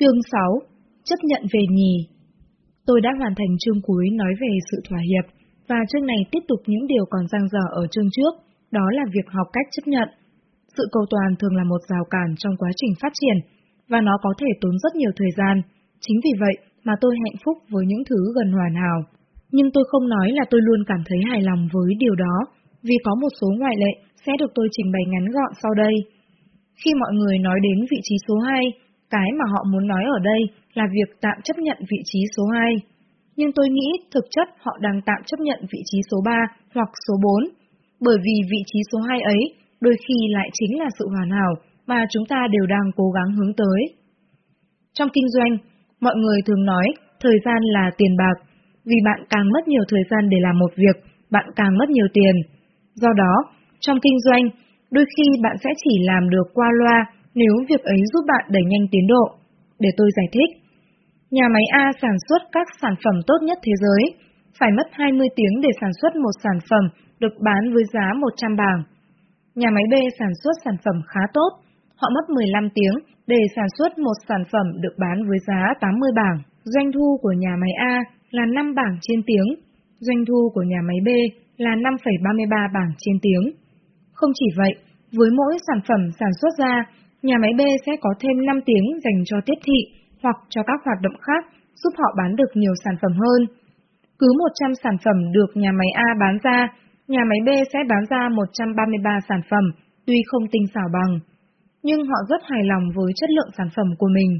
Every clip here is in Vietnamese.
Chương 6 Chấp nhận về nhì Tôi đã hoàn thành chương cuối nói về sự thỏa hiệp, và chương này tiếp tục những điều còn dang dở ở chương trước, đó là việc học cách chấp nhận. Sự cầu toàn thường là một rào cản trong quá trình phát triển, và nó có thể tốn rất nhiều thời gian. Chính vì vậy mà tôi hạnh phúc với những thứ gần hoàn hảo. Nhưng tôi không nói là tôi luôn cảm thấy hài lòng với điều đó, vì có một số ngoại lệ sẽ được tôi trình bày ngắn gọn sau đây. Khi mọi người nói đến vị trí số 2, cái mà họ muốn nói ở đây là việc tạm chấp nhận vị trí số 2. Nhưng tôi nghĩ thực chất họ đang tạm chấp nhận vị trí số 3 hoặc số 4, bởi vì vị trí số 2 ấy đôi khi lại chính là sự hoàn hảo mà chúng ta đều đang cố gắng hướng tới. Trong kinh doanh, mọi người thường nói thời gian là tiền bạc, vì bạn càng mất nhiều thời gian để làm một việc, bạn càng mất nhiều tiền. Do đó, trong kinh doanh, đôi khi bạn sẽ chỉ làm được qua loa nếu việc ấy giúp bạn đẩy nhanh tiến độ. Để tôi giải thích. Nhà máy A sản xuất các sản phẩm tốt nhất thế giới, phải mất 20 tiếng để sản xuất một sản phẩm được bán với giá 100 bảng. Nhà máy B sản xuất sản phẩm khá tốt, họ mất 15 tiếng để sản xuất một sản phẩm được bán với giá 80 bảng. Doanh thu của nhà máy A là 5 bảng trên tiếng, doanh thu của nhà máy B là 5,33 bảng trên tiếng. Không chỉ vậy, với mỗi sản phẩm sản xuất ra, nhà máy B sẽ có thêm 5 tiếng dành cho tiếp thị hoặc cho các hoạt động khác giúp họ bán được nhiều sản phẩm hơn. Cứ 100 sản phẩm được nhà máy A bán ra, nhà máy B sẽ bán ra 133 sản phẩm, tuy không tinh xảo bằng. Nhưng họ rất hài lòng với chất lượng sản phẩm của mình.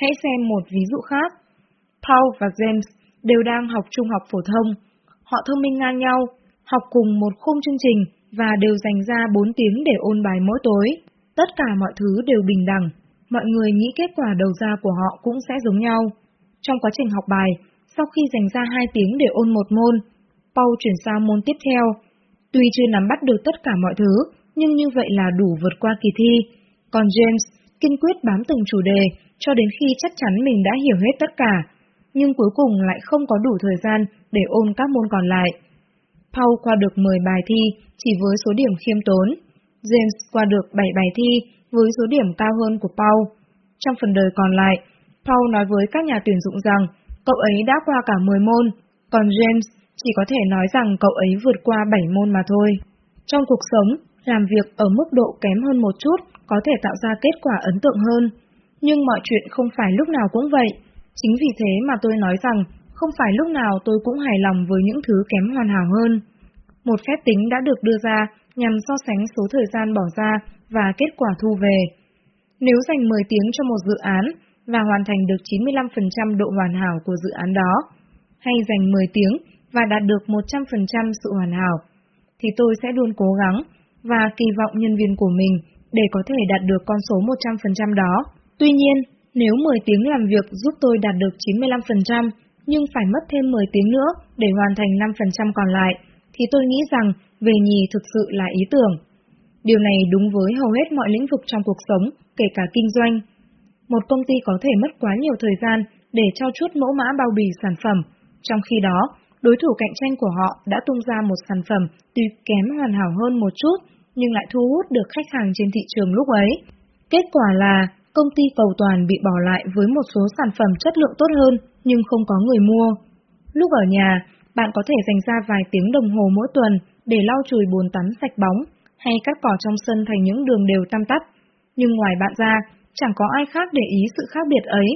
Hãy xem một ví dụ khác. Paul và James đều đang học trung học phổ thông. Họ thông minh ngang nhau, học cùng một khung chương trình và đều dành ra 4 tiếng để ôn bài mỗi tối. Tất cả mọi thứ đều bình đẳng, mọi người nghĩ kết quả đầu ra của họ cũng sẽ giống nhau. Trong quá trình học bài, sau khi dành ra 2 tiếng để ôn một môn, Paul chuyển sang môn tiếp theo. Tuy chưa nắm bắt được tất cả mọi thứ, nhưng như vậy là đủ vượt qua kỳ thi. Còn James kiên quyết bám từng chủ đề cho đến khi chắc chắn mình đã hiểu hết tất cả, nhưng cuối cùng lại không có đủ thời gian để ôn các môn còn lại. Paul qua được 10 bài thi chỉ với số điểm khiêm tốn, James qua được 7 bài thi với số điểm cao hơn của Paul. Trong phần đời còn lại, Paul nói với các nhà tuyển dụng rằng cậu ấy đã qua cả 10 môn, còn James chỉ có thể nói rằng cậu ấy vượt qua 7 môn mà thôi. Trong cuộc sống, làm việc ở mức độ kém hơn một chút có thể tạo ra kết quả ấn tượng hơn, nhưng mọi chuyện không phải lúc nào cũng vậy. Chính vì thế mà tôi nói rằng không phải lúc nào tôi cũng hài lòng với những thứ kém hoàn hảo hơn. Một phép tính đã được đưa ra nhằm so sánh số thời gian bỏ ra và kết quả thu về. Nếu dành 10 tiếng cho một dự án và hoàn thành được 95% độ hoàn hảo của dự án đó, hay dành 10 tiếng và đạt được 100% sự hoàn hảo, thì tôi sẽ luôn cố gắng và kỳ vọng nhân viên của mình để có thể đạt được con số 100% đó. Tuy nhiên, nếu 10 tiếng làm việc giúp tôi đạt được 95%, nhưng phải mất thêm 10 tiếng nữa để hoàn thành 5% còn lại, thì tôi nghĩ rằng về nhì thực sự là ý tưởng. Điều này đúng với hầu hết mọi lĩnh vực trong cuộc sống, kể cả kinh doanh. Một công ty có thể mất quá nhiều thời gian để trao chuốt mẫu mã bao bì sản phẩm, trong khi đó, đối thủ cạnh tranh của họ đã tung ra một sản phẩm tuy kém hoàn hảo hơn một chút, nhưng lại thu hút được khách hàng trên thị trường lúc ấy. Kết quả là công ty cầu toàn bị bỏ lại với một số sản phẩm chất lượng tốt hơn nhưng không có người mua. Lúc ở nhà, bạn có thể dành ra vài tiếng đồng hồ mỗi tuần để lau chùi bồn tắm sạch bóng hay cắt cỏ trong sân thành những đường đều tăm tắp. Nhưng ngoài bạn ra, chẳng có ai khác để ý sự khác biệt ấy.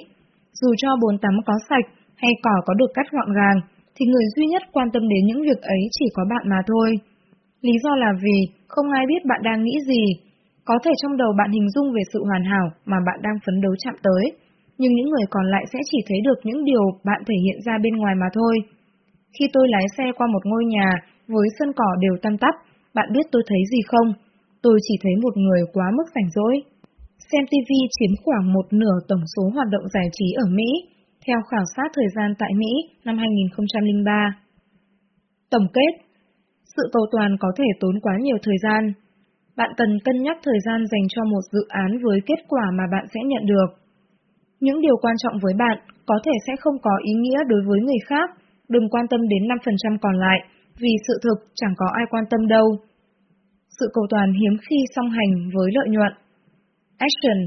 Dù cho bồn tắm có sạch hay cỏ có được cắt gọn gàng, thì người duy nhất quan tâm đến những việc ấy chỉ có bạn mà thôi. Lý do là vì không ai biết bạn đang nghĩ gì. Có thể trong đầu bạn hình dung về sự hoàn hảo mà bạn đang phấn đấu chạm tới, nhưng những người còn lại sẽ chỉ thấy được những điều bạn thể hiện ra bên ngoài mà thôi. Khi tôi lái xe qua một ngôi nhà với sân cỏ đều tăm tắp, bạn biết tôi thấy gì không? Tôi chỉ thấy một người quá mức rảnh rỗi. Xem TV chiếm khoảng một nửa tổng số hoạt động giải trí ở Mỹ, theo khảo sát thời gian tại Mỹ năm 2003. Tổng kết Sự cầu toàn có thể tốn quá nhiều thời gian. Bạn cần cân nhắc thời gian dành cho một dự án với kết quả mà bạn sẽ nhận được. Những điều quan trọng với bạn có thể sẽ không có ý nghĩa đối với người khác, đừng quan tâm đến 5% còn lại, vì sự thực chẳng có ai quan tâm đâu. Sự cầu toàn hiếm khi song hành với lợi nhuận. Action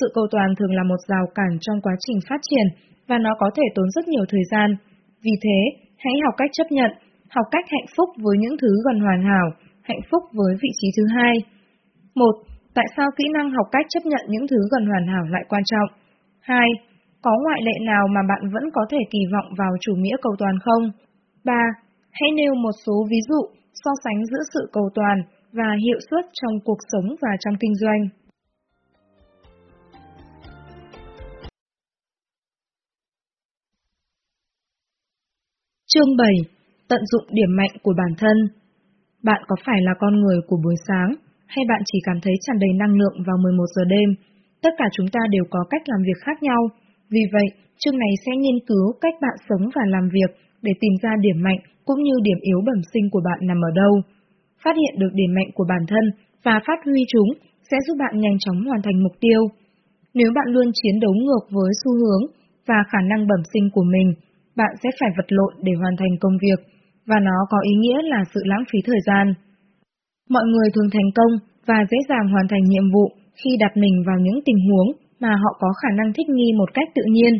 sự cầu toàn thường là một rào cản trong quá trình phát triển và nó có thể tốn rất nhiều thời gian. Vì thế, hãy học cách chấp nhận, học cách hạnh phúc với những thứ gần hoàn hảo, hạnh phúc với vị trí thứ hai. Một, Tại sao kỹ năng học cách chấp nhận những thứ gần hoàn hảo lại quan trọng? 2. Có ngoại lệ nào mà bạn vẫn có thể kỳ vọng vào chủ nghĩa cầu toàn không? 3. Hãy nêu một số ví dụ so sánh giữa sự cầu toàn và hiệu suất trong cuộc sống và trong kinh doanh. Chương 7. Tận dụng điểm mạnh của bản thân Bạn có phải là con người của buổi sáng, hay bạn chỉ cảm thấy tràn đầy năng lượng vào 11 giờ đêm? Tất cả chúng ta đều có cách làm việc khác nhau, vì vậy, chương này sẽ nghiên cứu cách bạn sống và làm việc để tìm ra điểm mạnh cũng như điểm yếu bẩm sinh của bạn nằm ở đâu. Phát hiện được điểm mạnh của bản thân và phát huy chúng sẽ giúp bạn nhanh chóng hoàn thành mục tiêu. Nếu bạn luôn chiến đấu ngược với xu hướng và khả năng bẩm sinh của mình, bạn sẽ phải vật lộn để hoàn thành công việc, và nó có ý nghĩa là sự lãng phí thời gian. Mọi người thường thành công và dễ dàng hoàn thành nhiệm vụ khi đặt mình vào những tình huống mà họ có khả năng thích nghi một cách tự nhiên.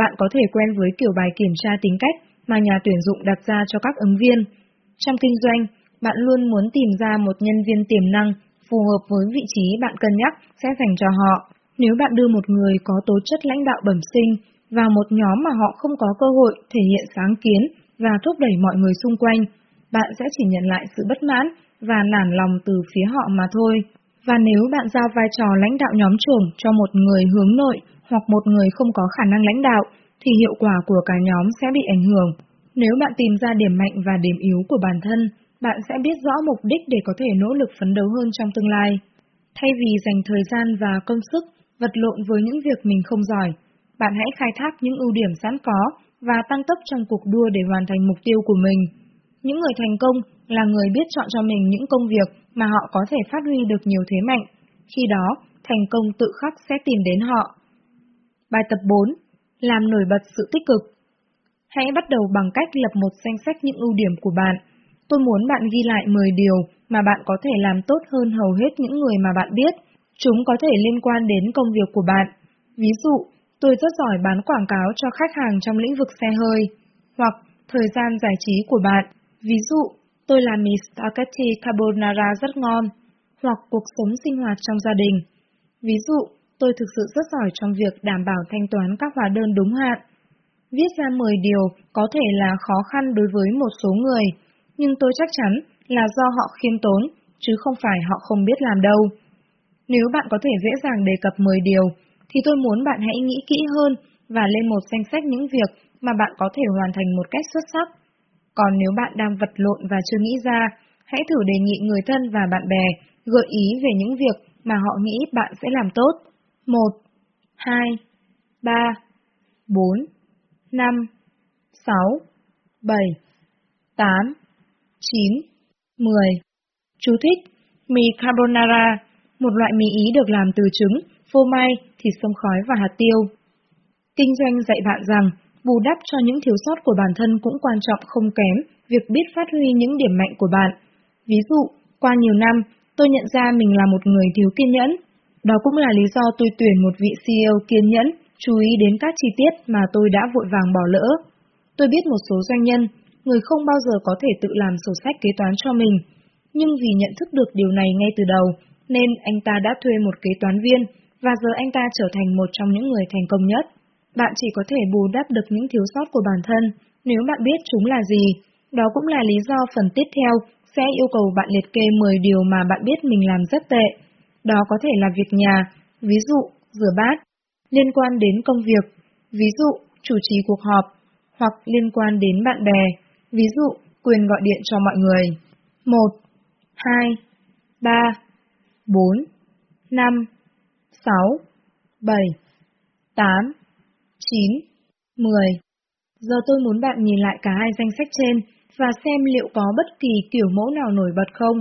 Bạn có thể quen với kiểu bài kiểm tra tính cách mà nhà tuyển dụng đặt ra cho các ứng viên. Trong kinh doanh, bạn luôn muốn tìm ra một nhân viên tiềm năng phù hợp với vị trí bạn cân nhắc sẽ dành cho họ. Nếu bạn đưa một người có tố chất lãnh đạo bẩm sinh vào một nhóm mà họ không có cơ hội thể hiện sáng kiến và thúc đẩy mọi người xung quanh, bạn sẽ chỉ nhận lại sự bất mãn và nản lòng từ phía họ mà thôi. Và nếu bạn giao vai trò lãnh đạo nhóm trưởng cho một người hướng nội hoặc một người không có khả năng lãnh đạo, thì hiệu quả của cả nhóm sẽ bị ảnh hưởng. Nếu bạn tìm ra điểm mạnh và điểm yếu của bản thân, bạn sẽ biết rõ mục đích để có thể nỗ lực phấn đấu hơn trong tương lai. Thay vì dành thời gian và công sức vật lộn với những việc mình không giỏi, bạn hãy khai thác những ưu điểm sẵn có và tăng tốc trong cuộc đua để hoàn thành mục tiêu của mình. Những người thành công là người biết chọn cho mình những công việc mà họ có thể phát huy được nhiều thế mạnh. Khi đó, thành công tự khắc sẽ tìm đến họ. Bài tập 4. Làm nổi bật sự tích cực. Hãy bắt đầu bằng cách lập một danh sách những ưu điểm của bạn. Tôi muốn bạn ghi lại 10 điều mà bạn có thể làm tốt hơn hầu hết những người mà bạn biết. Chúng có thể liên quan đến công việc của bạn. Ví dụ, tôi rất giỏi bán quảng cáo cho khách hàng trong lĩnh vực xe hơi. Hoặc thời gian giải trí của bạn. Ví dụ, tôi làm mì spaghetti carbonara rất ngon. Hoặc cuộc sống sinh hoạt trong gia đình. Ví dụ, tôi thực sự rất giỏi trong việc đảm bảo thanh toán các hóa đơn đúng hạn. Viết ra 10 điều có thể là khó khăn đối với một số người, nhưng tôi chắc chắn là do họ khiêm tốn, chứ không phải họ không biết làm đâu. Nếu bạn có thể dễ dàng đề cập 10 điều, thì tôi muốn bạn hãy nghĩ kỹ hơn và lên một danh sách những việc mà bạn có thể hoàn thành một cách xuất sắc. Còn nếu bạn đang vật lộn và chưa nghĩ ra, hãy thử đề nghị người thân và bạn bè gợi ý về những việc mà họ nghĩ bạn sẽ làm tốt. 1, 2, 3, 4, 5, 6, 7, 8, 9, 10. Chú thích, mì carbonara, một loại mì Ý được làm từ trứng, phô mai, thịt sông khói và hạt tiêu. Kinh doanh dạy bạn rằng, bù đắp cho những thiếu sót của bản thân cũng quan trọng không kém việc biết phát huy những điểm mạnh của bạn. Ví dụ, qua nhiều năm, tôi nhận ra mình là một người thiếu kiên nhẫn, đó cũng là lý do tôi tuyển một vị CEO kiên nhẫn, chú ý đến các chi tiết mà tôi đã vội vàng bỏ lỡ. Tôi biết một số doanh nhân, người không bao giờ có thể tự làm sổ sách kế toán cho mình, nhưng vì nhận thức được điều này ngay từ đầu, nên anh ta đã thuê một kế toán viên, và giờ anh ta trở thành một trong những người thành công nhất. Bạn chỉ có thể bù đắp được những thiếu sót của bản thân nếu bạn biết chúng là gì. Đó cũng là lý do phần tiếp theo sẽ yêu cầu bạn liệt kê 10 điều mà bạn biết mình làm rất tệ đó có thể là việc nhà, ví dụ rửa bát, liên quan đến công việc, ví dụ chủ trì cuộc họp, hoặc liên quan đến bạn bè, ví dụ quyền gọi điện cho mọi người. 1, 2, 3, 4, 5, 6, 7, 8, 9, 10. Giờ tôi muốn bạn nhìn lại cả hai danh sách trên và xem liệu có bất kỳ kiểu mẫu nào nổi bật không.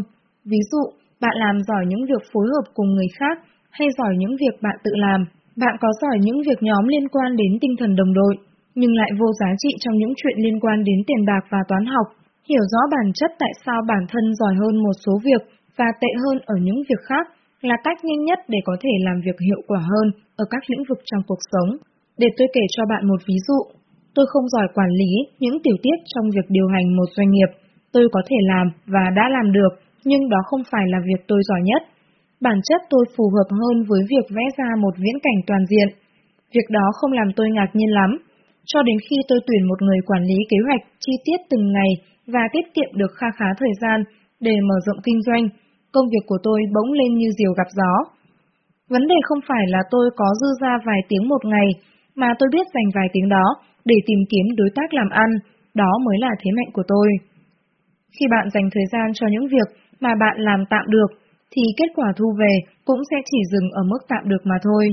Ví dụ, bạn làm giỏi những việc phối hợp cùng người khác hay giỏi những việc bạn tự làm. Bạn có giỏi những việc nhóm liên quan đến tinh thần đồng đội, nhưng lại vô giá trị trong những chuyện liên quan đến tiền bạc và toán học. Hiểu rõ bản chất tại sao bản thân giỏi hơn một số việc và tệ hơn ở những việc khác là cách nhanh nhất để có thể làm việc hiệu quả hơn ở các lĩnh vực trong cuộc sống. Để tôi kể cho bạn một ví dụ, tôi không giỏi quản lý những tiểu tiết trong việc điều hành một doanh nghiệp. Tôi có thể làm và đã làm được, nhưng đó không phải là việc tôi giỏi nhất. Bản chất tôi phù hợp hơn với việc vẽ ra một viễn cảnh toàn diện. Việc đó không làm tôi ngạc nhiên lắm, cho đến khi tôi tuyển một người quản lý kế hoạch chi tiết từng ngày và tiết kiệm được kha khá thời gian để mở rộng kinh doanh, công việc của tôi bỗng lên như diều gặp gió. Vấn đề không phải là tôi có dư ra vài tiếng một ngày, mà tôi biết dành vài tiếng đó để tìm kiếm đối tác làm ăn, đó mới là thế mạnh của tôi. Khi bạn dành thời gian cho những việc mà bạn làm tạm được, thì kết quả thu về cũng sẽ chỉ dừng ở mức tạm được mà thôi.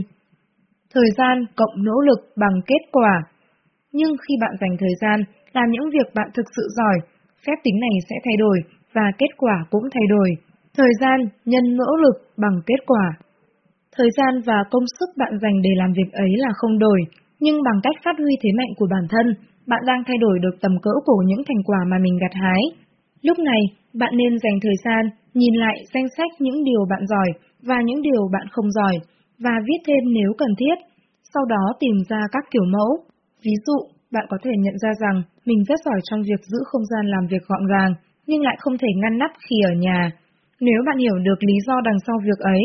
Thời gian cộng nỗ lực bằng kết quả. Nhưng khi bạn dành thời gian làm những việc bạn thực sự giỏi, phép tính này sẽ thay đổi và kết quả cũng thay đổi. Thời gian nhân nỗ lực bằng kết quả. Thời gian và công sức bạn dành để làm việc ấy là không đổi, nhưng bằng cách phát huy thế mạnh của bản thân, bạn đang thay đổi được tầm cỡ của những thành quả mà mình gặt hái. Lúc này, bạn nên dành thời gian nhìn lại danh sách những điều bạn giỏi và những điều bạn không giỏi, và viết thêm nếu cần thiết, sau đó tìm ra các kiểu mẫu. Ví dụ, bạn có thể nhận ra rằng mình rất giỏi trong việc giữ không gian làm việc gọn gàng, nhưng lại không thể ngăn nắp khi ở nhà. Nếu bạn hiểu được lý do đằng sau việc ấy,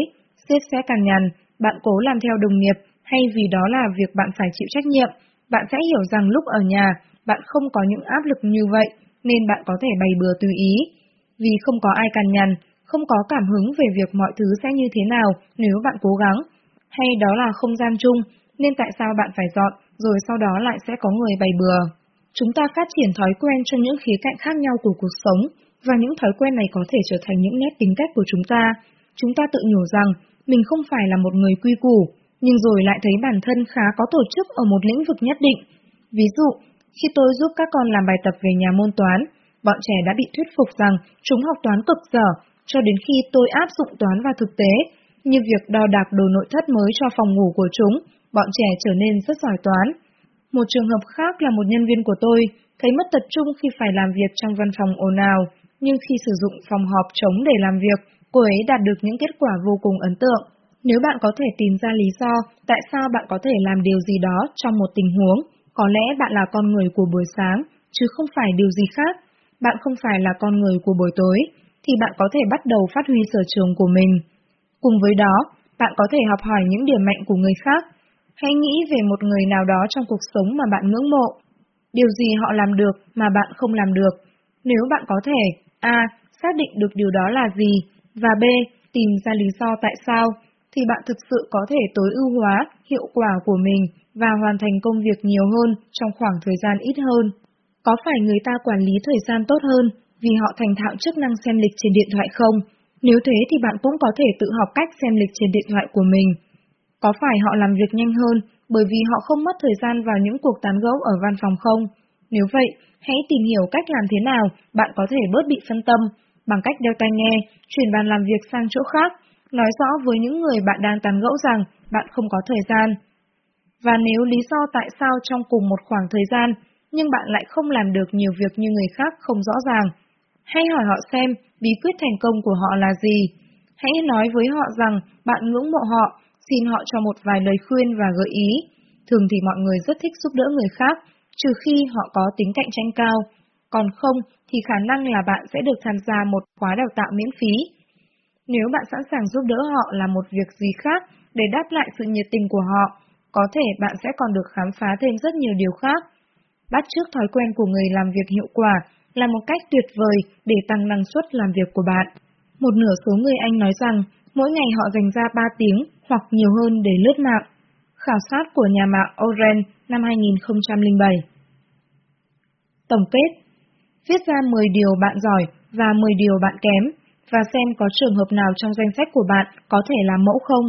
sếp sẽ cằn nhằn, bạn cố làm theo đồng nghiệp hay vì đó là việc bạn phải chịu trách nhiệm, bạn sẽ hiểu rằng lúc ở nhà, bạn không có những áp lực như vậy, nên bạn có thể bày bừa tùy ý. Vì không có ai cằn nhằn, không có cảm hứng về việc mọi thứ sẽ như thế nào nếu bạn cố gắng, hay đó là không gian chung, nên tại sao bạn phải dọn, rồi sau đó lại sẽ có người bày bừa. Chúng ta phát triển thói quen trong những khía cạnh khác nhau của cuộc sống, và những thói quen này có thể trở thành những nét tính cách của chúng ta. Chúng ta tự nhủ rằng, mình không phải là một người quy củ, nhưng rồi lại thấy bản thân khá có tổ chức ở một lĩnh vực nhất định. Ví dụ, khi tôi giúp các con làm bài tập về nhà môn toán, bọn trẻ đã bị thuyết phục rằng chúng học toán cực dở, cho đến khi tôi áp dụng toán vào thực tế, như việc đo đạc đồ nội thất mới cho phòng ngủ của chúng, bọn trẻ trở nên rất giỏi toán. Một trường hợp khác là một nhân viên của tôi, thấy mất tập trung khi phải làm việc trong văn phòng ồn ào, nhưng khi sử dụng phòng họp trống để làm việc, cô ấy đạt được những kết quả vô cùng ấn tượng. Nếu bạn có thể tìm ra lý do tại sao bạn có thể làm điều gì đó trong một tình huống, có lẽ bạn là con người của buổi sáng, chứ không phải điều gì khác. Bạn không phải là con người của buổi tối, thì bạn có thể bắt đầu phát huy sở trường của mình. Cùng với đó, bạn có thể học hỏi những điểm mạnh của người khác. Hãy nghĩ về một người nào đó trong cuộc sống mà bạn ngưỡng mộ. Điều gì họ làm được mà bạn không làm được? Nếu bạn có thể A. Xác định được điều đó là gì, và B. Tìm ra lý do tại sao, thì bạn thực sự có thể tối ưu hóa hiệu quả của mình và hoàn thành công việc nhiều hơn trong khoảng thời gian ít hơn. Có phải người ta quản lý thời gian tốt hơn vì họ thành thạo chức năng xem lịch trên điện thoại không? Nếu thế thì bạn cũng có thể tự học cách xem lịch trên điện thoại của mình. Có phải họ làm việc nhanh hơn bởi vì họ không mất thời gian vào những cuộc tán gẫu ở văn phòng không? Nếu vậy, hãy tìm hiểu cách làm thế nào bạn có thể bớt bị phân tâm bằng cách đeo tai nghe, chuyển bàn làm việc sang chỗ khác, nói rõ với những người bạn đang tán gẫu rằng bạn không có thời gian. Và nếu lý do tại sao trong cùng một khoảng thời gian, nhưng bạn lại không làm được nhiều việc như người khác không rõ ràng, hãy hỏi họ xem bí quyết thành công của họ là gì. Hãy nói với họ rằng bạn ngưỡng mộ họ, xin họ cho một vài lời khuyên và gợi ý. Thường thì mọi người rất thích giúp đỡ người khác, trừ khi họ có tính cạnh tranh cao, còn không thì khả năng là bạn sẽ được tham gia một khóa đào tạo miễn phí. Nếu bạn sẵn sàng giúp đỡ họ là một việc gì khác để đáp lại sự nhiệt tình của họ, có thể bạn sẽ còn được khám phá thêm rất nhiều điều khác. Bắt trước thói quen của người làm việc hiệu quả là một cách tuyệt vời để tăng năng suất làm việc của bạn. Một nửa số người Anh nói rằng mỗi ngày họ dành ra 3 tiếng hoặc nhiều hơn để lướt mạng. Khảo sát của nhà mạng Oren năm 2007 Tổng kết Viết ra 10 điều bạn giỏi và 10 điều bạn kém, và xem có trường hợp nào trong danh sách của bạn có thể làm mẫu không.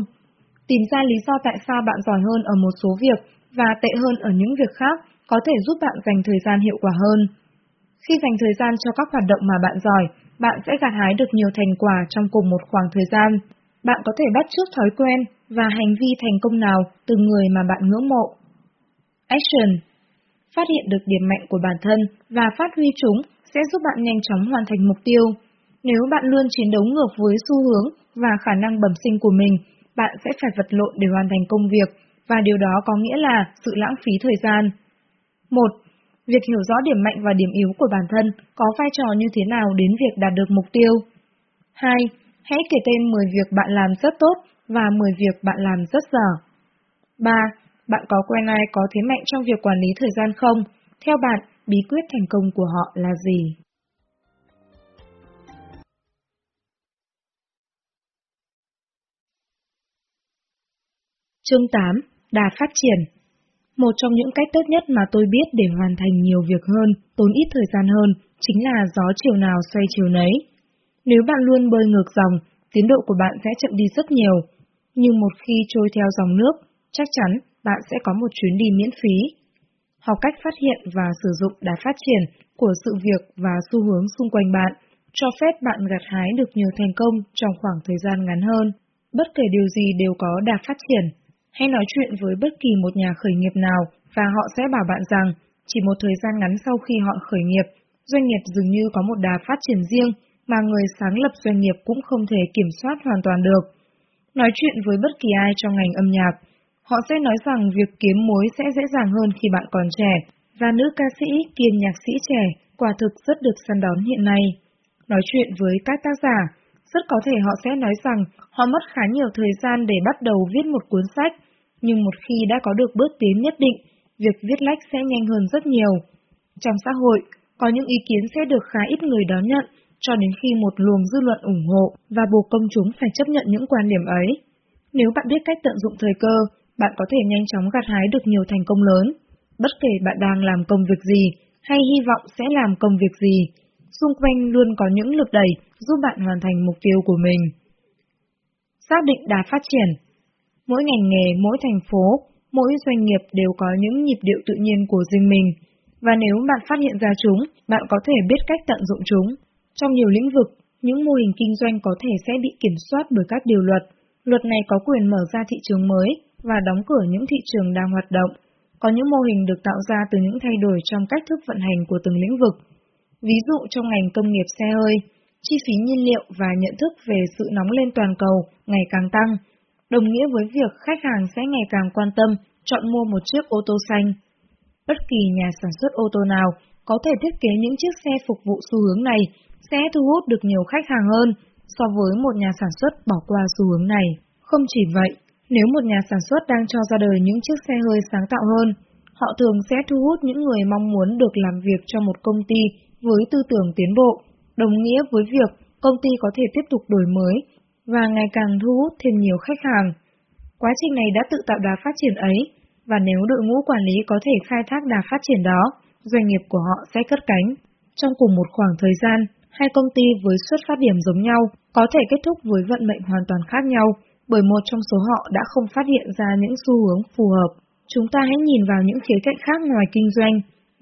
Tìm ra lý do tại sao bạn giỏi hơn ở một số việc và tệ hơn ở những việc khác có thể giúp bạn dành thời gian hiệu quả hơn. Khi dành thời gian cho các hoạt động mà bạn giỏi, bạn sẽ gặt hái được nhiều thành quả trong cùng một khoảng thời gian. Bạn có thể bắt chước thói quen và hành vi thành công nào từ người mà bạn ngưỡng mộ. Action Phát hiện được điểm mạnh của bản thân và phát huy chúng sẽ giúp bạn nhanh chóng hoàn thành mục tiêu. Nếu bạn luôn chiến đấu ngược với xu hướng và khả năng bẩm sinh của mình, bạn sẽ phải vật lộn để hoàn thành công việc, và điều đó có nghĩa là sự lãng phí thời gian. 1. Việc hiểu rõ điểm mạnh và điểm yếu của bản thân có vai trò như thế nào đến việc đạt được mục tiêu. 2. Hãy kể tên 10 việc bạn làm rất tốt và 10 việc bạn làm rất dở. 3. Bạn có quen ai có thế mạnh trong việc quản lý thời gian không? Theo bạn, bí quyết thành công của họ là gì? Chương 8. Đà phát triển một trong những cách tốt nhất mà tôi biết để hoàn thành nhiều việc hơn, tốn ít thời gian hơn, chính là gió chiều nào xoay chiều nấy. Nếu bạn luôn bơi ngược dòng, tiến độ của bạn sẽ chậm đi rất nhiều. Nhưng một khi trôi theo dòng nước, chắc chắn bạn sẽ có một chuyến đi miễn phí. Học cách phát hiện và sử dụng đà phát triển của sự việc và xu hướng xung quanh bạn, cho phép bạn gặt hái được nhiều thành công trong khoảng thời gian ngắn hơn. Bất kể điều gì đều có đà phát triển. Hãy nói chuyện với bất kỳ một nhà khởi nghiệp nào và họ sẽ bảo bạn rằng chỉ một thời gian ngắn sau khi họ khởi nghiệp, doanh nghiệp dường như có một đà phát triển riêng mà người sáng lập doanh nghiệp cũng không thể kiểm soát hoàn toàn được. Nói chuyện với bất kỳ ai trong ngành âm nhạc, họ sẽ nói rằng việc kiếm mối sẽ dễ dàng hơn khi bạn còn trẻ, và nữ ca sĩ kiêm nhạc sĩ trẻ quả thực rất được săn đón hiện nay. Nói chuyện với các tác giả, rất có thể họ sẽ nói rằng họ mất khá nhiều thời gian để bắt đầu viết một cuốn sách, nhưng một khi đã có được bước tiến nhất định, việc viết lách sẽ nhanh hơn rất nhiều. Trong xã hội, có những ý kiến sẽ được khá ít người đón nhận, cho đến khi một luồng dư luận ủng hộ và buộc công chúng phải chấp nhận những quan điểm ấy. Nếu bạn biết cách tận dụng thời cơ, bạn có thể nhanh chóng gặt hái được nhiều thành công lớn. Bất kể bạn đang làm công việc gì, hay hy vọng sẽ làm công việc gì, xung quanh luôn có những lực đẩy giúp bạn hoàn thành mục tiêu của mình. Xác định đà phát triển Mỗi ngành nghề, mỗi thành phố, mỗi doanh nghiệp đều có những nhịp điệu tự nhiên của riêng mình, và nếu bạn phát hiện ra chúng, bạn có thể biết cách tận dụng chúng. Trong nhiều lĩnh vực, những mô hình kinh doanh có thể sẽ bị kiểm soát bởi các điều luật. Luật này có quyền mở ra thị trường mới và đóng cửa những thị trường đang hoạt động. Có những mô hình được tạo ra từ những thay đổi trong cách thức vận hành của từng lĩnh vực. Ví dụ trong ngành công nghiệp xe hơi, chi phí nhiên liệu và nhận thức về sự nóng lên toàn cầu ngày càng tăng, đồng nghĩa với việc khách hàng sẽ ngày càng quan tâm chọn mua một chiếc ô tô xanh. Bất kỳ nhà sản xuất ô tô nào có thể thiết kế những chiếc xe phục vụ xu hướng này sẽ thu hút được nhiều khách hàng hơn so với một nhà sản xuất bỏ qua xu hướng này. Không chỉ vậy, nếu một nhà sản xuất đang cho ra đời những chiếc xe hơi sáng tạo hơn, họ thường sẽ thu hút những người mong muốn được làm việc cho một công ty với tư tưởng tiến bộ, đồng nghĩa với việc công ty có thể tiếp tục đổi mới và ngày càng thu hút thêm nhiều khách hàng. Quá trình này đã tự tạo đà phát triển ấy, và nếu đội ngũ quản lý có thể khai thác đà phát triển đó, doanh nghiệp của họ sẽ cất cánh. Trong cùng một khoảng thời gian, hai công ty với xuất phát điểm giống nhau có thể kết thúc với vận mệnh hoàn toàn khác nhau, bởi một trong số họ đã không phát hiện ra những xu hướng phù hợp. Chúng ta hãy nhìn vào những khía cạnh khác ngoài kinh doanh,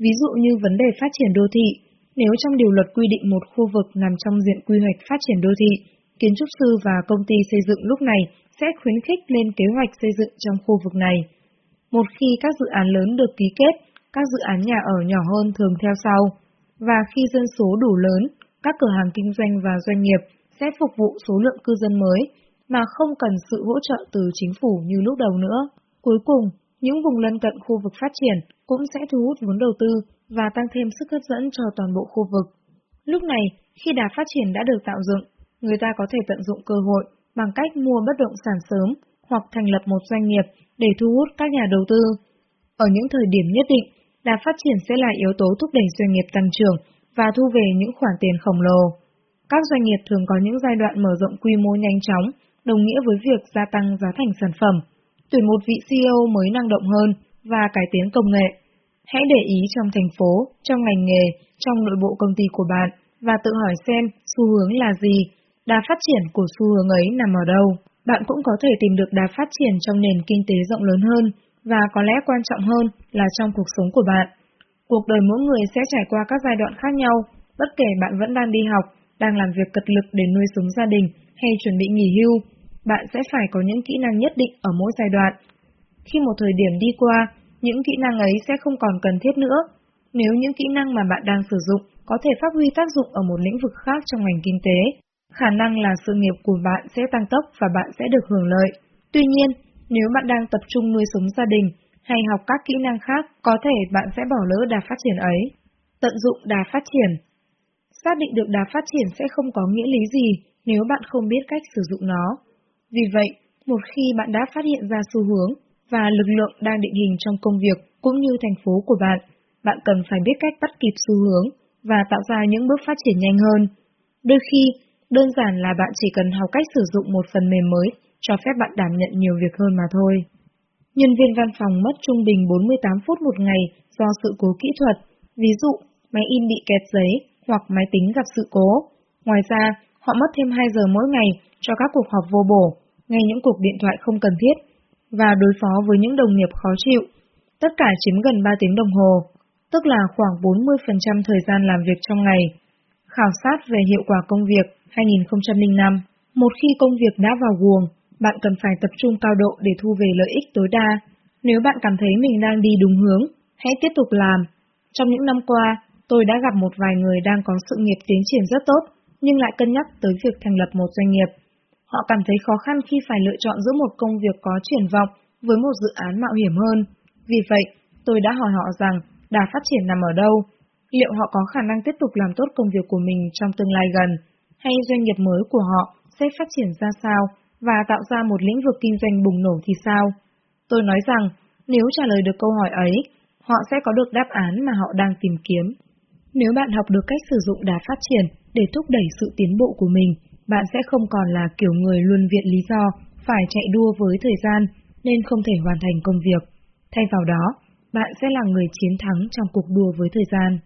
ví dụ như vấn đề phát triển đô thị, nếu trong điều luật quy định một khu vực nằm trong diện quy hoạch phát triển đô thị, kiến trúc sư và công ty xây dựng lúc này sẽ khuyến khích lên kế hoạch xây dựng trong khu vực này. Một khi các dự án lớn được ký kết, các dự án nhà ở nhỏ hơn thường theo sau, và khi dân số đủ lớn, các cửa hàng kinh doanh và doanh nghiệp sẽ phục vụ số lượng cư dân mới mà không cần sự hỗ trợ từ chính phủ như lúc đầu nữa. Cuối cùng, những vùng lân cận khu vực phát triển cũng sẽ thu hút vốn đầu tư và tăng thêm sức hấp dẫn cho toàn bộ khu vực. Lúc này, khi đà phát triển đã được tạo dựng, người ta có thể tận dụng cơ hội bằng cách mua bất động sản sớm hoặc thành lập một doanh nghiệp để thu hút các nhà đầu tư. Ở những thời điểm nhất định, đà phát triển sẽ là yếu tố thúc đẩy doanh nghiệp tăng trưởng và thu về những khoản tiền khổng lồ. Các doanh nghiệp thường có những giai đoạn mở rộng quy mô nhanh chóng, đồng nghĩa với việc gia tăng giá thành sản phẩm, tuyển một vị CEO mới năng động hơn và cải tiến công nghệ. Hãy để ý trong thành phố, trong ngành nghề, trong nội bộ công ty của bạn và tự hỏi xem xu hướng là gì, đà phát triển của xu hướng ấy nằm ở đâu. Bạn cũng có thể tìm được đà phát triển trong nền kinh tế rộng lớn hơn và có lẽ quan trọng hơn là trong cuộc sống của bạn. Cuộc đời mỗi người sẽ trải qua các giai đoạn khác nhau, bất kể bạn vẫn đang đi học, đang làm việc cật lực để nuôi sống gia đình hay chuẩn bị nghỉ hưu, bạn sẽ phải có những kỹ năng nhất định ở mỗi giai đoạn. Khi một thời điểm đi qua, những kỹ năng ấy sẽ không còn cần thiết nữa. Nếu những kỹ năng mà bạn đang sử dụng có thể phát huy tác dụng ở một lĩnh vực khác trong ngành kinh tế. Khả năng là sự nghiệp của bạn sẽ tăng tốc và bạn sẽ được hưởng lợi. Tuy nhiên, nếu bạn đang tập trung nuôi sống gia đình hay học các kỹ năng khác, có thể bạn sẽ bỏ lỡ đà phát triển ấy. Tận dụng đà phát triển Xác định được đà phát triển sẽ không có nghĩa lý gì nếu bạn không biết cách sử dụng nó. Vì vậy, một khi bạn đã phát hiện ra xu hướng và lực lượng đang định hình trong công việc cũng như thành phố của bạn, bạn cần phải biết cách bắt kịp xu hướng và tạo ra những bước phát triển nhanh hơn. Đôi khi, đơn giản là bạn chỉ cần học cách sử dụng một phần mềm mới cho phép bạn đảm nhận nhiều việc hơn mà thôi. Nhân viên văn phòng mất trung bình 48 phút một ngày do sự cố kỹ thuật, ví dụ máy in bị kẹt giấy hoặc máy tính gặp sự cố. Ngoài ra, họ mất thêm 2 giờ mỗi ngày cho các cuộc họp vô bổ, ngay những cuộc điện thoại không cần thiết, và đối phó với những đồng nghiệp khó chịu. Tất cả chiếm gần 3 tiếng đồng hồ, tức là khoảng 40% thời gian làm việc trong ngày. Khảo sát về hiệu quả công việc 2005 Một khi công việc đã vào guồng, bạn cần phải tập trung cao độ để thu về lợi ích tối đa. Nếu bạn cảm thấy mình đang đi đúng hướng, hãy tiếp tục làm. Trong những năm qua, tôi đã gặp một vài người đang có sự nghiệp tiến triển rất tốt, nhưng lại cân nhắc tới việc thành lập một doanh nghiệp. Họ cảm thấy khó khăn khi phải lựa chọn giữa một công việc có triển vọng với một dự án mạo hiểm hơn. Vì vậy, tôi đã hỏi họ rằng đà phát triển nằm ở đâu, liệu họ có khả năng tiếp tục làm tốt công việc của mình trong tương lai gần, hay doanh nghiệp mới của họ sẽ phát triển ra sao và tạo ra một lĩnh vực kinh doanh bùng nổ thì sao? Tôi nói rằng, nếu trả lời được câu hỏi ấy, họ sẽ có được đáp án mà họ đang tìm kiếm. Nếu bạn học được cách sử dụng đà phát triển để thúc đẩy sự tiến bộ của mình, bạn sẽ không còn là kiểu người luôn viện lý do phải chạy đua với thời gian nên không thể hoàn thành công việc. Thay vào đó, bạn sẽ là người chiến thắng trong cuộc đua với thời gian.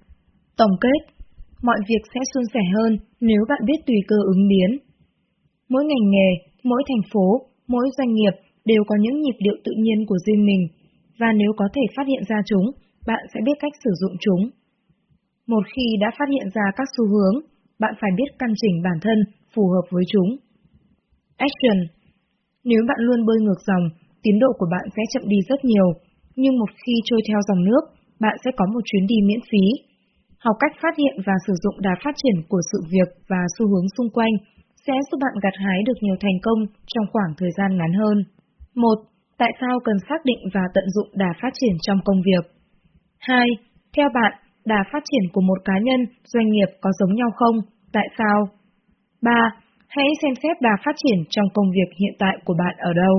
Tổng kết, mọi việc sẽ suôn sẻ hơn nếu bạn biết tùy cơ ứng biến. Mỗi ngành nghề, mỗi thành phố, mỗi doanh nghiệp đều có những nhịp điệu tự nhiên của riêng mình, và nếu có thể phát hiện ra chúng, bạn sẽ biết cách sử dụng chúng. Một khi đã phát hiện ra các xu hướng, bạn phải biết căn chỉnh bản thân phù hợp với chúng. Action Nếu bạn luôn bơi ngược dòng, tiến độ của bạn sẽ chậm đi rất nhiều, nhưng một khi trôi theo dòng nước, bạn sẽ có một chuyến đi miễn phí. Học cách phát hiện và sử dụng đà phát triển của sự việc và xu hướng xung quanh sẽ giúp bạn gặt hái được nhiều thành công trong khoảng thời gian ngắn hơn. 1. Tại sao cần xác định và tận dụng đà phát triển trong công việc? 2. Theo bạn, đà phát triển của một cá nhân, doanh nghiệp có giống nhau không? Tại sao? 3. Hãy xem xét đà phát triển trong công việc hiện tại của bạn ở đâu.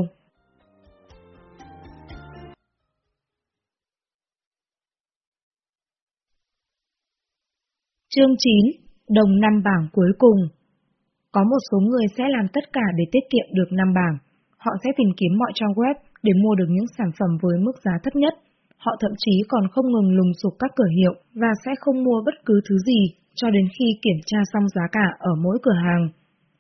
Chương 9. Đồng năm bảng cuối cùng Có một số người sẽ làm tất cả để tiết kiệm được năm bảng. Họ sẽ tìm kiếm mọi trang web để mua được những sản phẩm với mức giá thấp nhất. Họ thậm chí còn không ngừng lùng sục các cửa hiệu và sẽ không mua bất cứ thứ gì cho đến khi kiểm tra xong giá cả ở mỗi cửa hàng.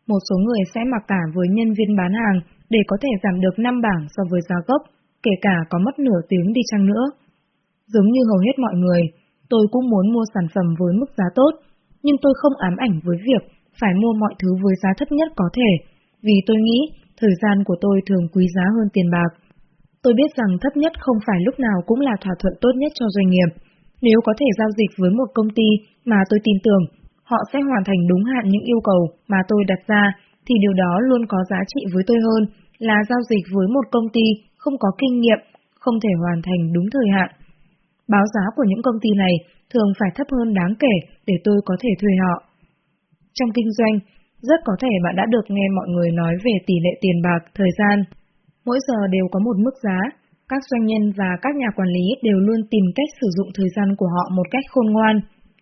Một số người sẽ mặc cả với nhân viên bán hàng để có thể giảm được 5 bảng so với giá gốc, kể cả có mất nửa tiếng đi chăng nữa. Giống như hầu hết mọi người, tôi cũng muốn mua sản phẩm với mức giá tốt, nhưng tôi không ám ảnh với việc phải mua mọi thứ với giá thấp nhất có thể, vì tôi nghĩ thời gian của tôi thường quý giá hơn tiền bạc. Tôi biết rằng thấp nhất không phải lúc nào cũng là thỏa thuận tốt nhất cho doanh nghiệp. Nếu có thể giao dịch với một công ty mà tôi tin tưởng, họ sẽ hoàn thành đúng hạn những yêu cầu mà tôi đặt ra, thì điều đó luôn có giá trị với tôi hơn là giao dịch với một công ty không có kinh nghiệm, không thể hoàn thành đúng thời hạn. Báo giá của những công ty này thường phải thấp hơn đáng kể để tôi có thể thuê họ. Trong kinh doanh, rất có thể bạn đã được nghe mọi người nói về tỷ lệ tiền bạc, thời gian. Mỗi giờ đều có một mức giá, các doanh nhân và các nhà quản lý đều luôn tìm cách sử dụng thời gian của họ một cách khôn ngoan.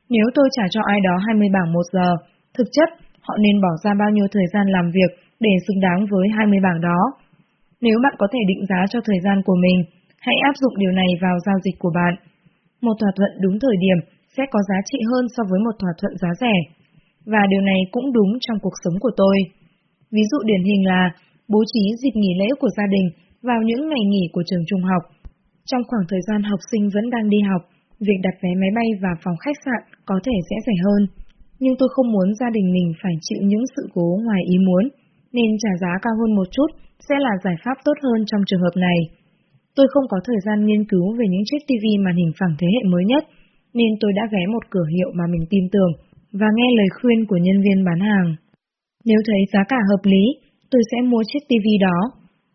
Nếu tôi trả cho ai đó 20 bảng một giờ, thực chất họ nên bỏ ra bao nhiêu thời gian làm việc để xứng đáng với 20 bảng đó. Nếu bạn có thể định giá cho thời gian của mình, hãy áp dụng điều này vào giao dịch của bạn. Một thỏa thuận đúng thời điểm sẽ có giá trị hơn so với một thỏa thuận giá rẻ. Và điều này cũng đúng trong cuộc sống của tôi. Ví dụ điển hình là bố trí dịp nghỉ lễ của gia đình vào những ngày nghỉ của trường trung học. Trong khoảng thời gian học sinh vẫn đang đi học, việc đặt vé máy bay và phòng khách sạn có thể sẽ rẻ hơn. Nhưng tôi không muốn gia đình mình phải chịu những sự cố ngoài ý muốn, nên trả giá cao hơn một chút sẽ là giải pháp tốt hơn trong trường hợp này. Tôi không có thời gian nghiên cứu về những chiếc TV màn hình phẳng thế hệ mới nhất, nên tôi đã ghé một cửa hiệu mà mình tin tưởng và nghe lời khuyên của nhân viên bán hàng. Nếu thấy giá cả hợp lý, tôi sẽ mua chiếc TV đó.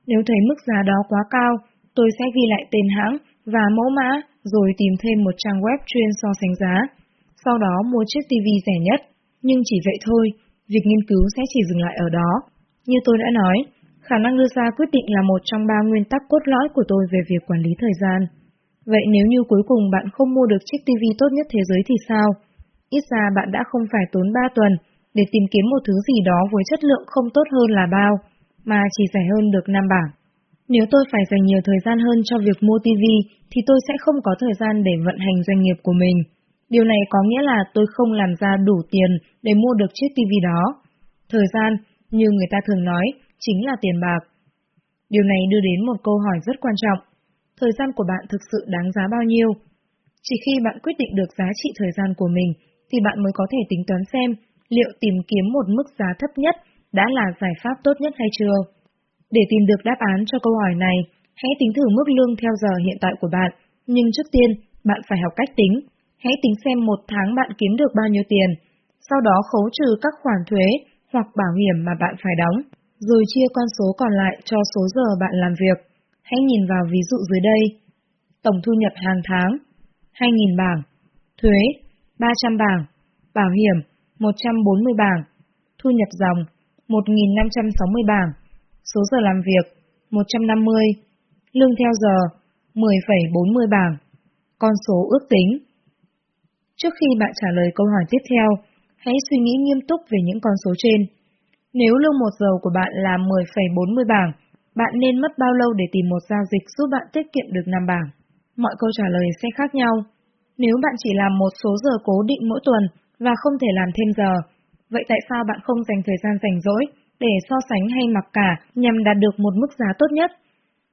Nếu thấy mức giá đó quá cao, tôi sẽ ghi lại tên hãng và mẫu mã rồi tìm thêm một trang web chuyên so sánh giá. Sau đó mua chiếc TV rẻ nhất. Nhưng chỉ vậy thôi, việc nghiên cứu sẽ chỉ dừng lại ở đó. Như tôi đã nói, khả năng đưa ra quyết định là một trong ba nguyên tắc cốt lõi của tôi về việc quản lý thời gian. Vậy nếu như cuối cùng bạn không mua được chiếc TV tốt nhất thế giới thì sao? Ít ra bạn đã không phải tốn 3 tuần để tìm kiếm một thứ gì đó với chất lượng không tốt hơn là bao, mà chỉ rẻ hơn được 5 bảng. Nếu tôi phải dành nhiều thời gian hơn cho việc mua TV, thì tôi sẽ không có thời gian để vận hành doanh nghiệp của mình. Điều này có nghĩa là tôi không làm ra đủ tiền để mua được chiếc TV đó. Thời gian, như người ta thường nói, chính là tiền bạc. Điều này đưa đến một câu hỏi rất quan trọng. Thời gian của bạn thực sự đáng giá bao nhiêu? Chỉ khi bạn quyết định được giá trị thời gian của mình, thì bạn mới có thể tính toán xem liệu tìm kiếm một mức giá thấp nhất đã là giải pháp tốt nhất hay chưa. Để tìm được đáp án cho câu hỏi này, hãy tính thử mức lương theo giờ hiện tại của bạn, nhưng trước tiên, bạn phải học cách tính. Hãy tính xem một tháng bạn kiếm được bao nhiêu tiền, sau đó khấu trừ các khoản thuế hoặc bảo hiểm mà bạn phải đóng, rồi chia con số còn lại cho số giờ bạn làm việc. Hãy nhìn vào ví dụ dưới đây. Tổng thu nhập hàng tháng 2.000 bảng, thuế 300 bảng, bảo hiểm 140 bảng, thu nhập dòng 1.560 bảng, số giờ làm việc 150, lương theo giờ 10,40 bảng, con số ước tính. Trước khi bạn trả lời câu hỏi tiếp theo, hãy suy nghĩ nghiêm túc về những con số trên. Nếu lương một giờ của bạn là 10,40 bảng, bạn nên mất bao lâu để tìm một giao dịch giúp bạn tiết kiệm được 5 bảng? Mọi câu trả lời sẽ khác nhau. Nếu bạn chỉ làm một số giờ cố định mỗi tuần và không thể làm thêm giờ, vậy tại sao bạn không dành thời gian rảnh rỗi để so sánh hay mặc cả nhằm đạt được một mức giá tốt nhất?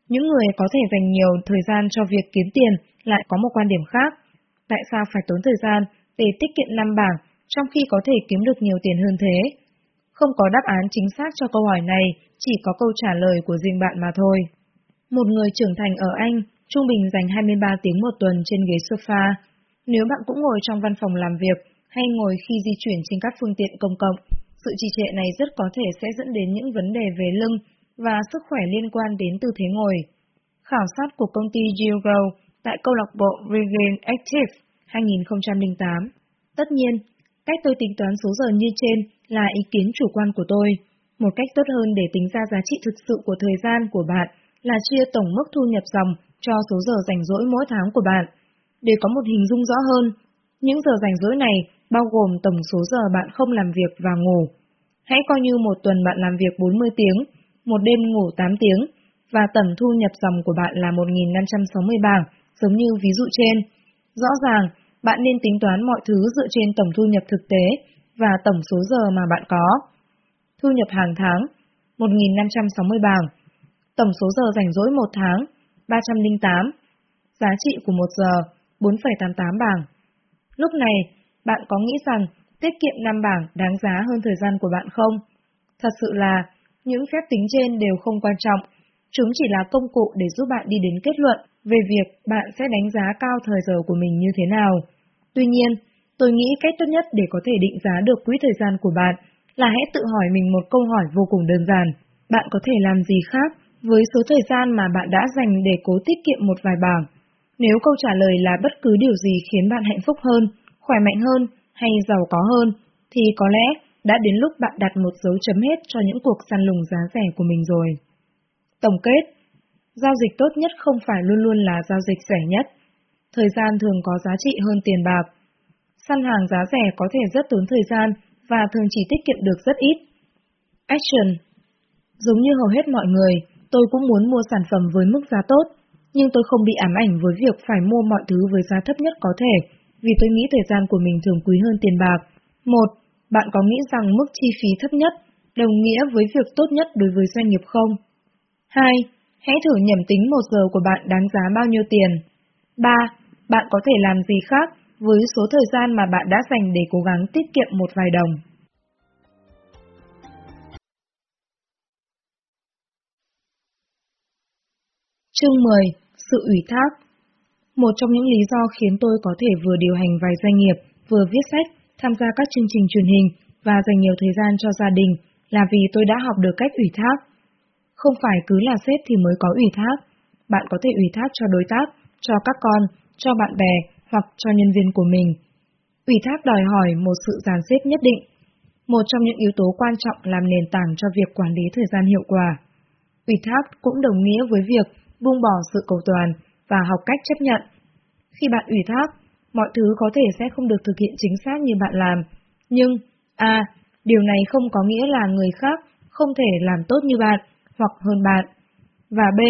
Những người có thể dành nhiều thời gian cho việc kiếm tiền lại có một quan điểm khác. Tại sao phải tốn thời gian để tiết kiệm 5 bảng trong khi có thể kiếm được nhiều tiền hơn thế? Không có đáp án chính xác cho câu hỏi này, chỉ có câu trả lời của riêng bạn mà thôi. Một người trưởng thành ở Anh trung bình dành 23 tiếng một tuần trên ghế sofa. Nếu bạn cũng ngồi trong văn phòng làm việc hay ngồi khi di chuyển trên các phương tiện công cộng, sự trì trệ này rất có thể sẽ dẫn đến những vấn đề về lưng và sức khỏe liên quan đến tư thế ngồi. Khảo sát của công ty Gilgrow tại câu lạc bộ Regain Active 2008. Tất nhiên, cách tôi tính toán số giờ như trên là ý kiến chủ quan của tôi. Một cách tốt hơn để tính ra giá trị thực sự của thời gian của bạn là chia tổng mức thu nhập dòng cho số giờ rảnh rỗi mỗi tháng của bạn. Để có một hình dung rõ hơn, những giờ rảnh rỗi này bao gồm tổng số giờ bạn không làm việc và ngủ. Hãy coi như một tuần bạn làm việc 40 tiếng, một đêm ngủ 8 tiếng, và tổng thu nhập dòng của bạn là 1.560 bảng, giống như ví dụ trên. Rõ ràng, bạn nên tính toán mọi thứ dựa trên tổng thu nhập thực tế và tổng số giờ mà bạn có. Thu nhập hàng tháng 1.560 bảng, tổng số giờ rảnh rỗi một tháng 308, giá trị của một giờ 4,88 bảng. Lúc này, bạn có nghĩ rằng tiết kiệm 5 bảng đáng giá hơn thời gian của bạn không? Thật sự là, những phép tính trên đều không quan trọng, chúng chỉ là công cụ để giúp bạn đi đến kết luận về việc bạn sẽ đánh giá cao thời giờ của mình như thế nào. Tuy nhiên, tôi nghĩ cách tốt nhất để có thể định giá được quỹ thời gian của bạn là hãy tự hỏi mình một câu hỏi vô cùng đơn giản. Bạn có thể làm gì khác với số thời gian mà bạn đã dành để cố tiết kiệm một vài bảng? Nếu câu trả lời là bất cứ điều gì khiến bạn hạnh phúc hơn, khỏe mạnh hơn hay giàu có hơn, thì có lẽ đã đến lúc bạn đặt một dấu chấm hết cho những cuộc săn lùng giá rẻ của mình rồi. Tổng kết Giao dịch tốt nhất không phải luôn luôn là giao dịch rẻ nhất. Thời gian thường có giá trị hơn tiền bạc. Săn hàng giá rẻ có thể rất tốn thời gian và thường chỉ tiết kiệm được rất ít. Action Giống như hầu hết mọi người, tôi cũng muốn mua sản phẩm với mức giá tốt, nhưng tôi không bị ám ảnh với việc phải mua mọi thứ với giá thấp nhất có thể, vì tôi nghĩ thời gian của mình thường quý hơn tiền bạc. Một, bạn có nghĩ rằng mức chi phí thấp nhất đồng nghĩa với việc tốt nhất đối với doanh nghiệp không? Hai, hãy thử nhẩm tính một giờ của bạn đáng giá bao nhiêu tiền. Ba, bạn có thể làm gì khác với số thời gian mà bạn đã dành để cố gắng tiết kiệm một vài đồng. Chương 10. Sự ủy thác Một trong những lý do khiến tôi có thể vừa điều hành vài doanh nghiệp, vừa viết sách, tham gia các chương trình truyền hình và dành nhiều thời gian cho gia đình là vì tôi đã học được cách ủy thác. Không phải cứ là sếp thì mới có ủy thác. Bạn có thể ủy thác cho đối tác, cho các con, cho bạn bè hoặc cho nhân viên của mình. Ủy thác đòi hỏi một sự dàn xếp nhất định. Một trong những yếu tố quan trọng làm nền tảng cho việc quản lý thời gian hiệu quả. Ủy thác cũng đồng nghĩa với việc buông bỏ sự cầu toàn và học cách chấp nhận. Khi bạn ủy thác, mọi thứ có thể sẽ không được thực hiện chính xác như bạn làm, nhưng A. Điều này không có nghĩa là người khác không thể làm tốt như bạn, hoặc hơn bạn. Và B.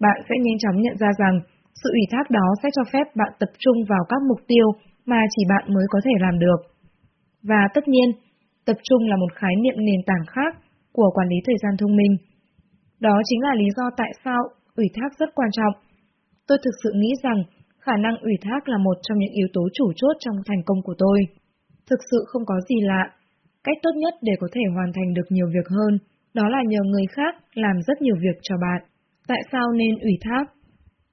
Bạn sẽ nhanh chóng nhận ra rằng sự ủy thác đó sẽ cho phép bạn tập trung vào các mục tiêu mà chỉ bạn mới có thể làm được. Và tất nhiên, tập trung là một khái niệm nền tảng khác của quản lý thời gian thông minh. Đó chính là lý do tại sao ủy thác rất quan trọng. Tôi thực sự nghĩ rằng khả năng ủy thác là một trong những yếu tố chủ chốt trong thành công của tôi. Thực sự không có gì lạ. Cách tốt nhất để có thể hoàn thành được nhiều việc hơn, đó là nhờ người khác làm rất nhiều việc cho bạn. Tại sao nên ủy thác?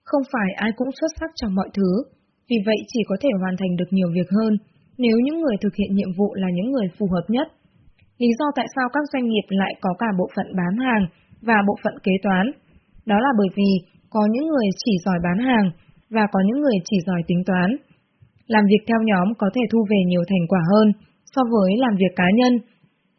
Không phải ai cũng xuất sắc trong mọi thứ, vì vậy chỉ có thể hoàn thành được nhiều việc hơn nếu những người thực hiện nhiệm vụ là những người phù hợp nhất. Lý do tại sao các doanh nghiệp lại có cả bộ phận bán hàng và bộ phận kế toán, đó là bởi vì có những người chỉ giỏi bán hàng và có những người chỉ giỏi tính toán. Làm việc theo nhóm có thể thu về nhiều thành quả hơn so với làm việc cá nhân,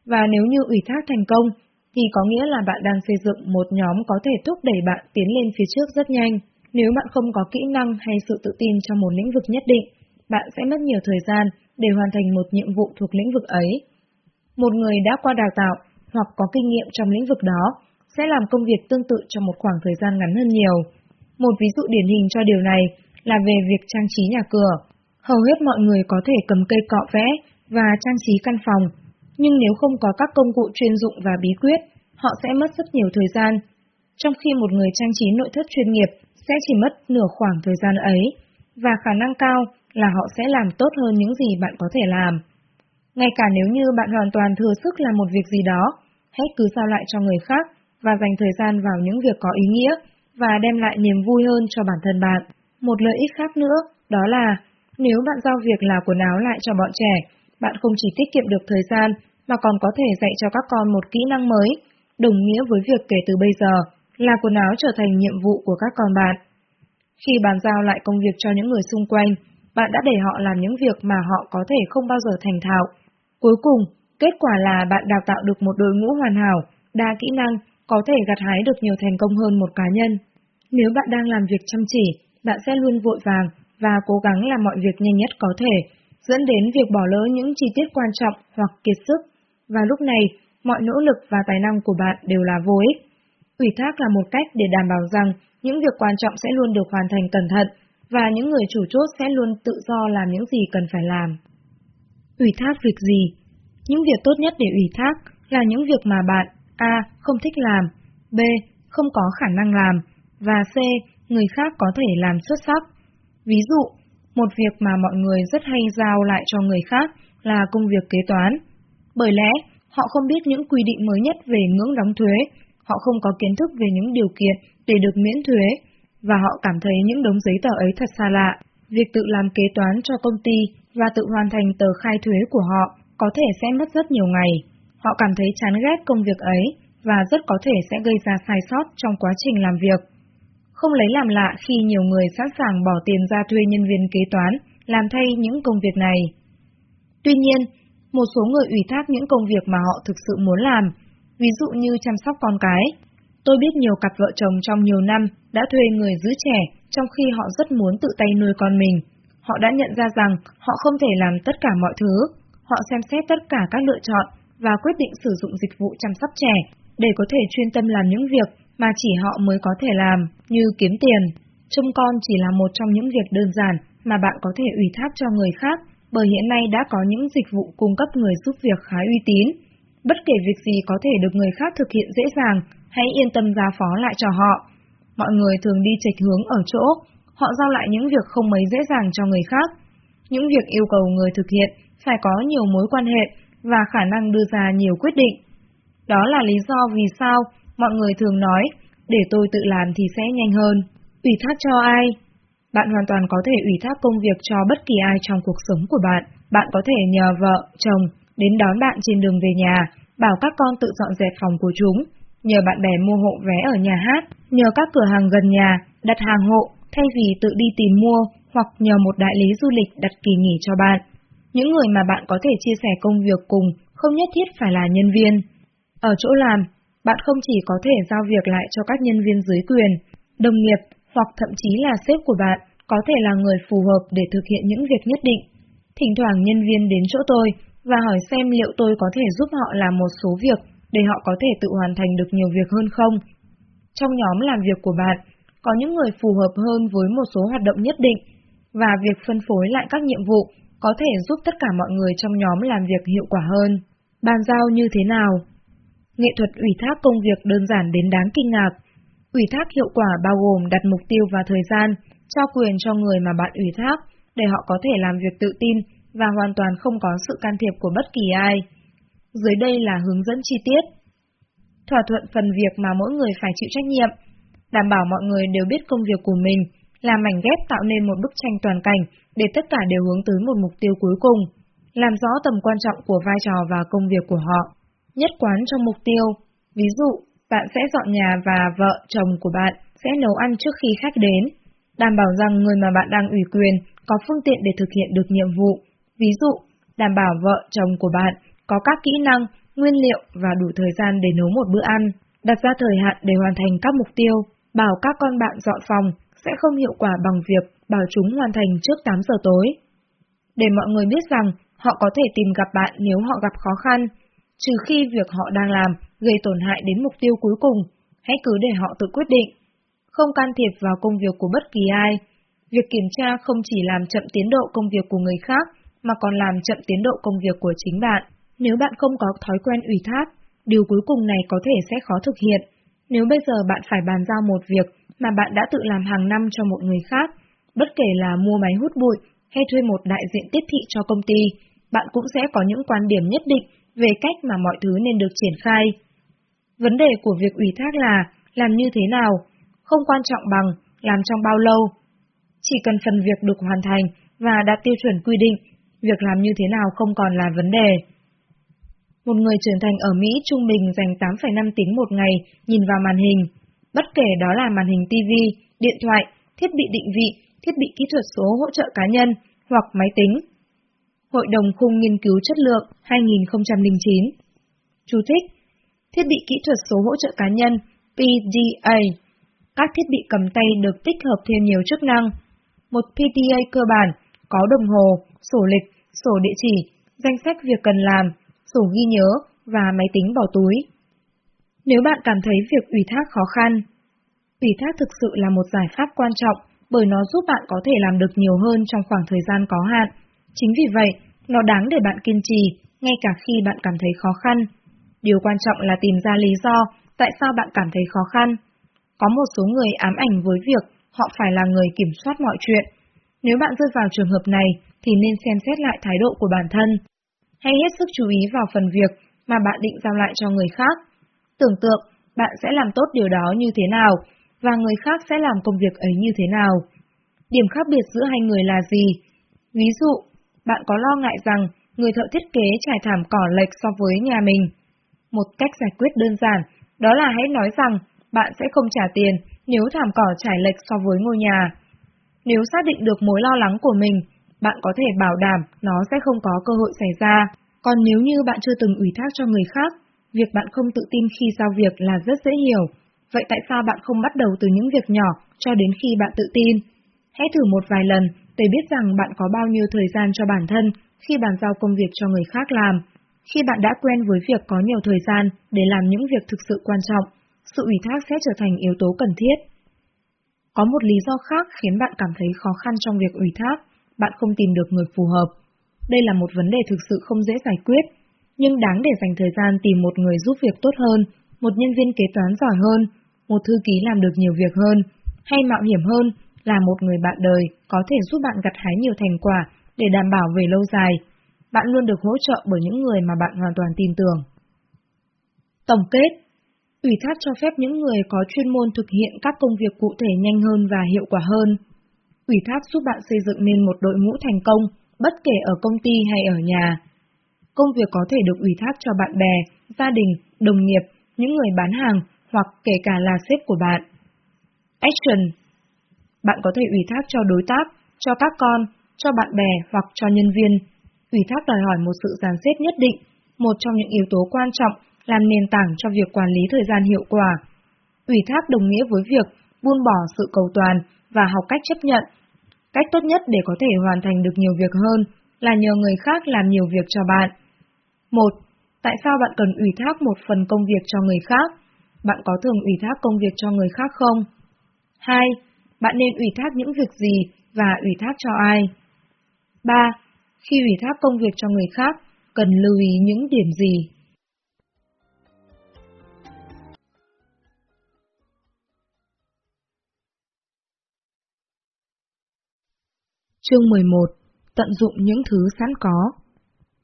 và nếu như ủy thác thành công, thì có nghĩa là bạn đang xây dựng một nhóm có thể thúc đẩy bạn tiến lên phía trước rất nhanh. Nếu bạn không có kỹ năng hay sự tự tin trong một lĩnh vực nhất định, bạn sẽ mất nhiều thời gian để hoàn thành một nhiệm vụ thuộc lĩnh vực ấy. Một người đã qua đào tạo hoặc có kinh nghiệm trong lĩnh vực đó sẽ làm công việc tương tự trong một khoảng thời gian ngắn hơn nhiều. Một ví dụ điển hình cho điều này là về việc trang trí nhà cửa. Hầu hết mọi người có thể cầm cây cọ vẽ và trang trí căn phòng, nhưng nếu không có các công cụ chuyên dụng và bí quyết, họ sẽ mất rất nhiều thời gian. Trong khi một người trang trí nội thất chuyên nghiệp sẽ chỉ mất nửa khoảng thời gian ấy, và khả năng cao là họ sẽ làm tốt hơn những gì bạn có thể làm. Ngay cả nếu như bạn hoàn toàn thừa sức làm một việc gì đó, hãy cứ giao lại cho người khác và dành thời gian vào những việc có ý nghĩa và đem lại niềm vui hơn cho bản thân bạn. Một lợi ích khác nữa, đó là nếu bạn giao việc là quần áo lại cho bọn trẻ, bạn không chỉ tiết kiệm được thời gian mà còn có thể dạy cho các con một kỹ năng mới, đồng nghĩa với việc kể từ bây giờ là quần áo trở thành nhiệm vụ của các con bạn. Khi bàn giao lại công việc cho những người xung quanh, bạn đã để họ làm những việc mà họ có thể không bao giờ thành thạo. Cuối cùng, kết quả là bạn đào tạo được một đội ngũ hoàn hảo, đa kỹ năng, có thể gặt hái được nhiều thành công hơn một cá nhân. Nếu bạn đang làm việc chăm chỉ, bạn sẽ luôn vội vàng và cố gắng làm mọi việc nhanh nhất có thể, dẫn đến việc bỏ lỡ những chi tiết quan trọng hoặc kiệt sức. Và lúc này, mọi nỗ lực và tài năng của bạn đều là vô ích. Ủy thác là một cách để đảm bảo rằng những việc quan trọng sẽ luôn được hoàn thành cẩn thận và những người chủ chốt sẽ luôn tự do làm những gì cần phải làm. Ủy thác việc gì? Những việc tốt nhất để ủy thác là những việc mà bạn A. Không thích làm B. Không có khả năng làm và C. Người khác có thể làm xuất sắc. Ví dụ, một việc mà mọi người rất hay giao lại cho người khác là công việc kế toán. Bởi lẽ, họ không biết những quy định mới nhất về ngưỡng đóng thuế, họ không có kiến thức về những điều kiện để được miễn thuế, và họ cảm thấy những đống giấy tờ ấy thật xa lạ. Việc tự làm kế toán cho công ty và tự hoàn thành tờ khai thuế của họ có thể sẽ mất rất nhiều ngày. Họ cảm thấy chán ghét công việc ấy và rất có thể sẽ gây ra sai sót trong quá trình làm việc. Không lấy làm lạ khi nhiều người sẵn sàng bỏ tiền ra thuê nhân viên kế toán làm thay những công việc này. Tuy nhiên, một số người ủy thác những công việc mà họ thực sự muốn làm, ví dụ như chăm sóc con cái. Tôi biết nhiều cặp vợ chồng trong nhiều năm đã thuê người giữ trẻ trong khi họ rất muốn tự tay nuôi con mình. Họ đã nhận ra rằng họ không thể làm tất cả mọi thứ. Họ xem xét tất cả các lựa chọn và quyết định sử dụng dịch vụ chăm sóc trẻ để có thể chuyên tâm làm những việc mà chỉ họ mới có thể làm, như kiếm tiền. Trông con chỉ là một trong những việc đơn giản mà bạn có thể ủy thác cho người khác, bởi hiện nay đã có những dịch vụ cung cấp người giúp việc khá uy tín. Bất kể việc gì có thể được người khác thực hiện dễ dàng, hãy yên tâm giao phó lại cho họ. Mọi người thường đi trạch hướng ở chỗ, họ giao lại những việc không mấy dễ dàng cho người khác. Những việc yêu cầu người thực hiện phải có nhiều mối quan hệ và khả năng đưa ra nhiều quyết định. Đó là lý do vì sao mọi người thường nói, để tôi tự làm thì sẽ nhanh hơn. Ủy thác cho ai? Bạn hoàn toàn có thể ủy thác công việc cho bất kỳ ai trong cuộc sống của bạn. Bạn có thể nhờ vợ, chồng đến đón bạn trên đường về nhà, bảo các con tự dọn dẹp phòng của chúng, nhờ bạn bè mua hộ vé ở nhà hát, nhờ các cửa hàng gần nhà đặt hàng hộ thay vì tự đi tìm mua hoặc nhờ một đại lý du lịch đặt kỳ nghỉ cho bạn. Những người mà bạn có thể chia sẻ công việc cùng không nhất thiết phải là nhân viên. Ở chỗ làm, bạn không chỉ có thể giao việc lại cho các nhân viên dưới quyền, đồng nghiệp hoặc thậm chí là sếp của bạn có thể là người phù hợp để thực hiện những việc nhất định. Thỉnh thoảng nhân viên đến chỗ tôi và hỏi xem liệu tôi có thể giúp họ làm một số việc để họ có thể tự hoàn thành được nhiều việc hơn không. Trong nhóm làm việc của bạn, có những người phù hợp hơn với một số hoạt động nhất định, và việc phân phối lại các nhiệm vụ có thể giúp tất cả mọi người trong nhóm làm việc hiệu quả hơn. Bàn giao như thế nào? Nghệ thuật ủy thác công việc đơn giản đến đáng kinh ngạc. Ủy thác hiệu quả bao gồm đặt mục tiêu và thời gian, trao quyền cho người mà bạn ủy thác, để họ có thể làm việc tự tin và hoàn toàn không có sự can thiệp của bất kỳ ai. Dưới đây là hướng dẫn chi tiết. Thỏa thuận phần việc mà mỗi người phải chịu trách nhiệm, đảm bảo mọi người đều biết công việc của mình, làm mảnh ghép tạo nên một bức tranh toàn cảnh để tất cả đều hướng tới một mục tiêu cuối cùng, làm rõ tầm quan trọng của vai trò và công việc của họ. Nhất quán trong mục tiêu, ví dụ, bạn sẽ dọn nhà và vợ, chồng của bạn sẽ nấu ăn trước khi khách đến, đảm bảo rằng người mà bạn đang ủy quyền có phương tiện để thực hiện được nhiệm vụ, ví dụ, đảm bảo vợ, chồng của bạn có các kỹ năng, nguyên liệu và đủ thời gian để nấu một bữa ăn, đặt ra thời hạn để hoàn thành các mục tiêu, bảo các con bạn dọn phòng sẽ không hiệu quả bằng việc bảo chúng hoàn thành trước 8 giờ tối. Để mọi người biết rằng họ có thể tìm gặp bạn nếu họ gặp khó khăn, trừ khi việc họ đang làm gây tổn hại đến mục tiêu cuối cùng, hãy cứ để họ tự quyết định. Không can thiệp vào công việc của bất kỳ ai. Việc kiểm tra không chỉ làm chậm tiến độ công việc của người khác, mà còn làm chậm tiến độ công việc của chính bạn. Nếu bạn không có thói quen ủy thác, điều cuối cùng này có thể sẽ khó thực hiện. Nếu bây giờ bạn phải bàn giao một việc mà bạn đã tự làm hàng năm cho một người khác, bất kể là mua máy hút bụi hay thuê một đại diện tiếp thị cho công ty, bạn cũng sẽ có những quan điểm nhất định về cách mà mọi thứ nên được triển khai. Vấn đề của việc ủy thác là làm như thế nào, không quan trọng bằng làm trong bao lâu. Chỉ cần phần việc được hoàn thành và đạt tiêu chuẩn quy định, việc làm như thế nào không còn là vấn đề. Một người trưởng thành ở Mỹ trung bình dành 8,5 tiếng một ngày nhìn vào màn hình, bất kể đó là màn hình TV, điện thoại, thiết bị định vị, thiết bị kỹ thuật số hỗ trợ cá nhân hoặc máy tính. Hội đồng khung nghiên cứu chất lượng 2009 Chú thích Thiết bị kỹ thuật số hỗ trợ cá nhân PDA Các thiết bị cầm tay được tích hợp thêm nhiều chức năng. Một PDA cơ bản có đồng hồ, sổ lịch, sổ địa chỉ, danh sách việc cần làm, sổ ghi nhớ và máy tính bỏ túi. Nếu bạn cảm thấy việc ủy thác khó khăn, ủy thác thực sự là một giải pháp quan trọng bởi nó giúp bạn có thể làm được nhiều hơn trong khoảng thời gian có hạn. Chính vì vậy, nó đáng để bạn kiên trì, ngay cả khi bạn cảm thấy khó khăn. Điều quan trọng là tìm ra lý do tại sao bạn cảm thấy khó khăn. Có một số người ám ảnh với việc họ phải là người kiểm soát mọi chuyện. Nếu bạn rơi vào trường hợp này, thì nên xem xét lại thái độ của bản thân. Hãy hết sức chú ý vào phần việc mà bạn định giao lại cho người khác. Tưởng tượng bạn sẽ làm tốt điều đó như thế nào, và người khác sẽ làm công việc ấy như thế nào. Điểm khác biệt giữa hai người là gì? Ví dụ, bạn có lo ngại rằng người thợ thiết kế trải thảm cỏ lệch so với nhà mình. Một cách giải quyết đơn giản, đó là hãy nói rằng bạn sẽ không trả tiền nếu thảm cỏ trải lệch so với ngôi nhà. Nếu xác định được mối lo lắng của mình, bạn có thể bảo đảm nó sẽ không có cơ hội xảy ra. Còn nếu như bạn chưa từng ủy thác cho người khác, việc bạn không tự tin khi giao việc là rất dễ hiểu. Vậy tại sao bạn không bắt đầu từ những việc nhỏ cho đến khi bạn tự tin? Hãy thử một vài lần để biết rằng bạn có bao nhiêu thời gian cho bản thân khi bàn giao công việc cho người khác làm. Khi bạn đã quen với việc có nhiều thời gian để làm những việc thực sự quan trọng, sự ủy thác sẽ trở thành yếu tố cần thiết. Có một lý do khác khiến bạn cảm thấy khó khăn trong việc ủy thác, bạn không tìm được người phù hợp. Đây là một vấn đề thực sự không dễ giải quyết, nhưng đáng để dành thời gian tìm một người giúp việc tốt hơn, một nhân viên kế toán giỏi hơn, một thư ký làm được nhiều việc hơn, hay mạo hiểm hơn là một người bạn đời có thể giúp bạn gặt hái nhiều thành quả để đảm bảo về lâu dài. Bạn luôn được hỗ trợ bởi những người mà bạn hoàn toàn tin tưởng. Tổng kết Ủy thác cho phép những người có chuyên môn thực hiện các công việc cụ thể nhanh hơn và hiệu quả hơn. ủy thác giúp bạn xây dựng nên một đội ngũ thành công, bất kể ở công ty hay ở nhà. Công việc có thể được ủy thác cho bạn bè, gia đình, đồng nghiệp, những người bán hàng hoặc kể cả là sếp của bạn. Action Bạn có thể ủy thác cho đối tác, cho các con, cho bạn bè hoặc cho nhân viên. Ủy thác đòi hỏi một sự dàn xếp nhất định, một trong những yếu tố quan trọng làm nền tảng cho việc quản lý thời gian hiệu quả. Ủy thác đồng nghĩa với việc buông bỏ sự cầu toàn và học cách chấp nhận. Cách tốt nhất để có thể hoàn thành được nhiều việc hơn là nhờ người khác làm nhiều việc cho bạn. 1. Tại sao bạn cần ủy thác một phần công việc cho người khác? Bạn có thường ủy thác công việc cho người khác không? 2. Bạn nên ủy thác những việc gì và ủy thác cho ai? 3. Khi ủy thác công việc cho người khác, cần lưu ý những điểm gì? Chương 11. Tận dụng những thứ sẵn có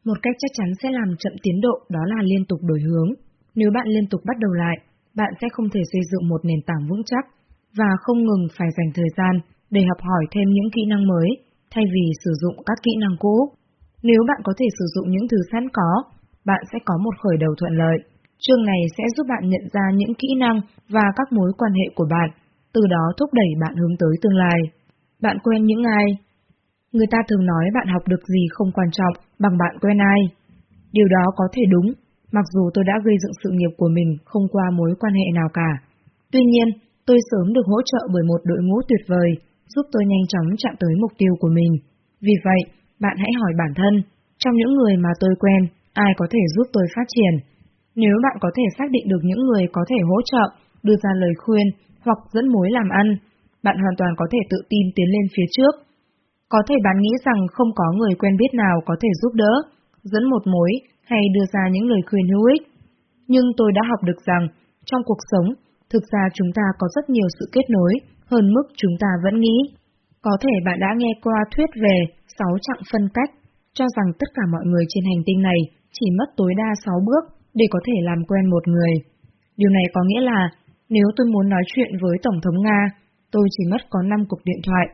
Một cách chắc chắn sẽ làm chậm tiến độ đó là liên tục đổi hướng. Nếu bạn liên tục bắt đầu lại, bạn sẽ không thể xây dựng một nền tảng vững chắc và không ngừng phải dành thời gian để học hỏi thêm những kỹ năng mới thay vì sử dụng các kỹ năng cũ. Nếu bạn có thể sử dụng những thứ sẵn có, bạn sẽ có một khởi đầu thuận lợi. Chương này sẽ giúp bạn nhận ra những kỹ năng và các mối quan hệ của bạn, từ đó thúc đẩy bạn hướng tới tương lai. Bạn quen những ai? Người ta thường nói bạn học được gì không quan trọng bằng bạn quen ai. Điều đó có thể đúng, mặc dù tôi đã gây dựng sự nghiệp của mình không qua mối quan hệ nào cả. Tuy nhiên, tôi sớm được hỗ trợ bởi một đội ngũ tuyệt vời, giúp tôi nhanh chóng chạm tới mục tiêu của mình. Vì vậy, bạn hãy hỏi bản thân, trong những người mà tôi quen, ai có thể giúp tôi phát triển? Nếu bạn có thể xác định được những người có thể hỗ trợ, đưa ra lời khuyên hoặc dẫn mối làm ăn, bạn hoàn toàn có thể tự tin tiến lên phía trước có thể bạn nghĩ rằng không có người quen biết nào có thể giúp đỡ, dẫn một mối hay đưa ra những lời khuyên hữu ích. Nhưng tôi đã học được rằng, trong cuộc sống, thực ra chúng ta có rất nhiều sự kết nối hơn mức chúng ta vẫn nghĩ. Có thể bạn đã nghe qua thuyết về 6 chặng phân cách, cho rằng tất cả mọi người trên hành tinh này chỉ mất tối đa 6 bước để có thể làm quen một người. Điều này có nghĩa là, nếu tôi muốn nói chuyện với Tổng thống Nga, tôi chỉ mất có 5 cuộc điện thoại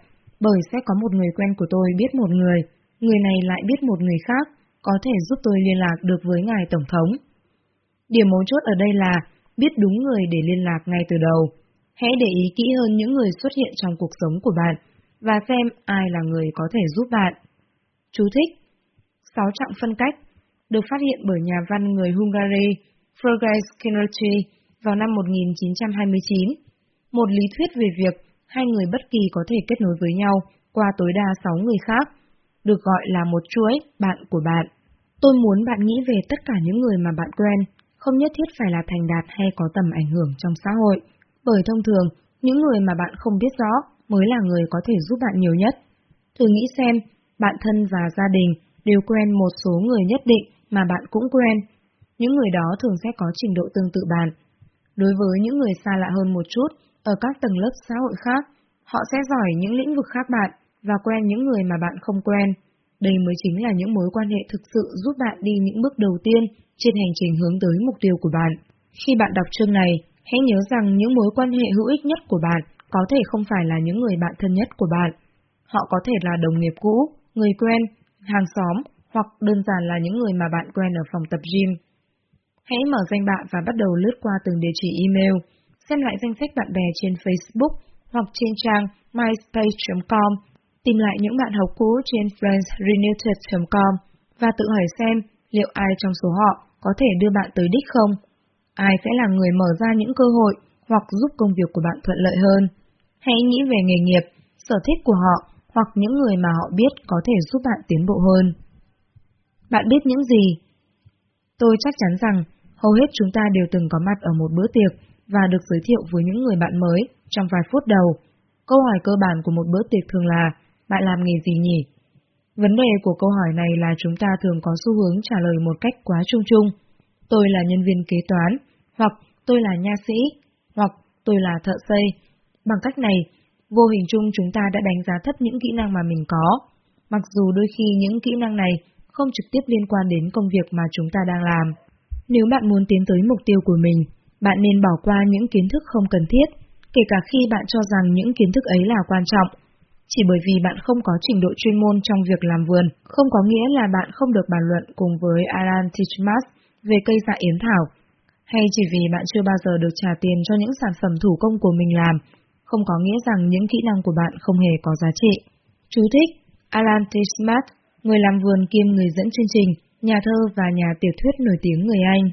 bởi sẽ có một người quen của tôi biết một người, người này lại biết một người khác, có thể giúp tôi liên lạc được với ngài Tổng thống. Điểm mấu chốt ở đây là biết đúng người để liên lạc ngay từ đầu. Hãy để ý kỹ hơn những người xuất hiện trong cuộc sống của bạn, và xem ai là người có thể giúp bạn. Chú thích Sáu trọng phân cách được phát hiện bởi nhà văn người Hungary Fergus Kinerty vào năm 1929, một lý thuyết về việc hai người bất kỳ có thể kết nối với nhau qua tối đa sáu người khác, được gọi là một chuỗi bạn của bạn. Tôi muốn bạn nghĩ về tất cả những người mà bạn quen, không nhất thiết phải là thành đạt hay có tầm ảnh hưởng trong xã hội, bởi thông thường, những người mà bạn không biết rõ mới là người có thể giúp bạn nhiều nhất. Thử nghĩ xem, bạn thân và gia đình đều quen một số người nhất định mà bạn cũng quen. Những người đó thường sẽ có trình độ tương tự bạn. Đối với những người xa lạ hơn một chút, ở các tầng lớp xã hội khác, họ sẽ giỏi những lĩnh vực khác bạn và quen những người mà bạn không quen. Đây mới chính là những mối quan hệ thực sự giúp bạn đi những bước đầu tiên trên hành trình hướng tới mục tiêu của bạn. Khi bạn đọc chương này, hãy nhớ rằng những mối quan hệ hữu ích nhất của bạn có thể không phải là những người bạn thân nhất của bạn. Họ có thể là đồng nghiệp cũ, người quen, hàng xóm, hoặc đơn giản là những người mà bạn quen ở phòng tập gym. Hãy mở danh bạ và bắt đầu lướt qua từng địa chỉ email xem lại danh sách bạn bè trên Facebook hoặc trên trang myspace.com, tìm lại những bạn học cũ trên friendsrenewed.com và tự hỏi xem liệu ai trong số họ có thể đưa bạn tới đích không? Ai sẽ là người mở ra những cơ hội hoặc giúp công việc của bạn thuận lợi hơn? Hãy nghĩ về nghề nghiệp, sở thích của họ hoặc những người mà họ biết có thể giúp bạn tiến bộ hơn. Bạn biết những gì? Tôi chắc chắn rằng hầu hết chúng ta đều từng có mặt ở một bữa tiệc và được giới thiệu với những người bạn mới trong vài phút đầu. Câu hỏi cơ bản của một bữa tiệc thường là, bạn làm nghề gì nhỉ? Vấn đề của câu hỏi này là chúng ta thường có xu hướng trả lời một cách quá chung chung. Tôi là nhân viên kế toán, hoặc tôi là nha sĩ, hoặc tôi là thợ xây. Bằng cách này, vô hình chung chúng ta đã đánh giá thấp những kỹ năng mà mình có, mặc dù đôi khi những kỹ năng này không trực tiếp liên quan đến công việc mà chúng ta đang làm. Nếu bạn muốn tiến tới mục tiêu của mình, bạn nên bỏ qua những kiến thức không cần thiết, kể cả khi bạn cho rằng những kiến thức ấy là quan trọng. chỉ bởi vì bạn không có trình độ chuyên môn trong việc làm vườn, không có nghĩa là bạn không được bàn luận cùng với Alan Tichmas về cây dạ yến thảo, hay chỉ vì bạn chưa bao giờ được trả tiền cho những sản phẩm thủ công của mình làm, không có nghĩa rằng những kỹ năng của bạn không hề có giá trị. Chú thích Alan Tichmas, người làm vườn kiêm người dẫn chương trình, nhà thơ và nhà tiểu thuyết nổi tiếng người Anh.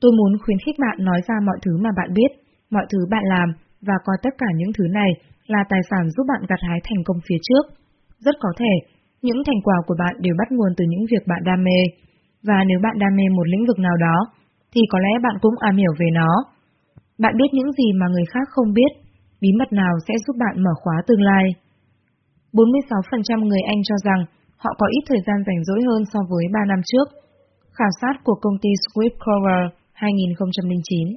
Tôi muốn khuyến khích bạn nói ra mọi thứ mà bạn biết, mọi thứ bạn làm, và coi tất cả những thứ này là tài sản giúp bạn gặt hái thành công phía trước. Rất có thể, những thành quả của bạn đều bắt nguồn từ những việc bạn đam mê, và nếu bạn đam mê một lĩnh vực nào đó, thì có lẽ bạn cũng am hiểu về nó. Bạn biết những gì mà người khác không biết, bí mật nào sẽ giúp bạn mở khóa tương lai. 46% người Anh cho rằng họ có ít thời gian rảnh rỗi hơn so với 3 năm trước. Khảo sát của công ty Swift Cover 2009.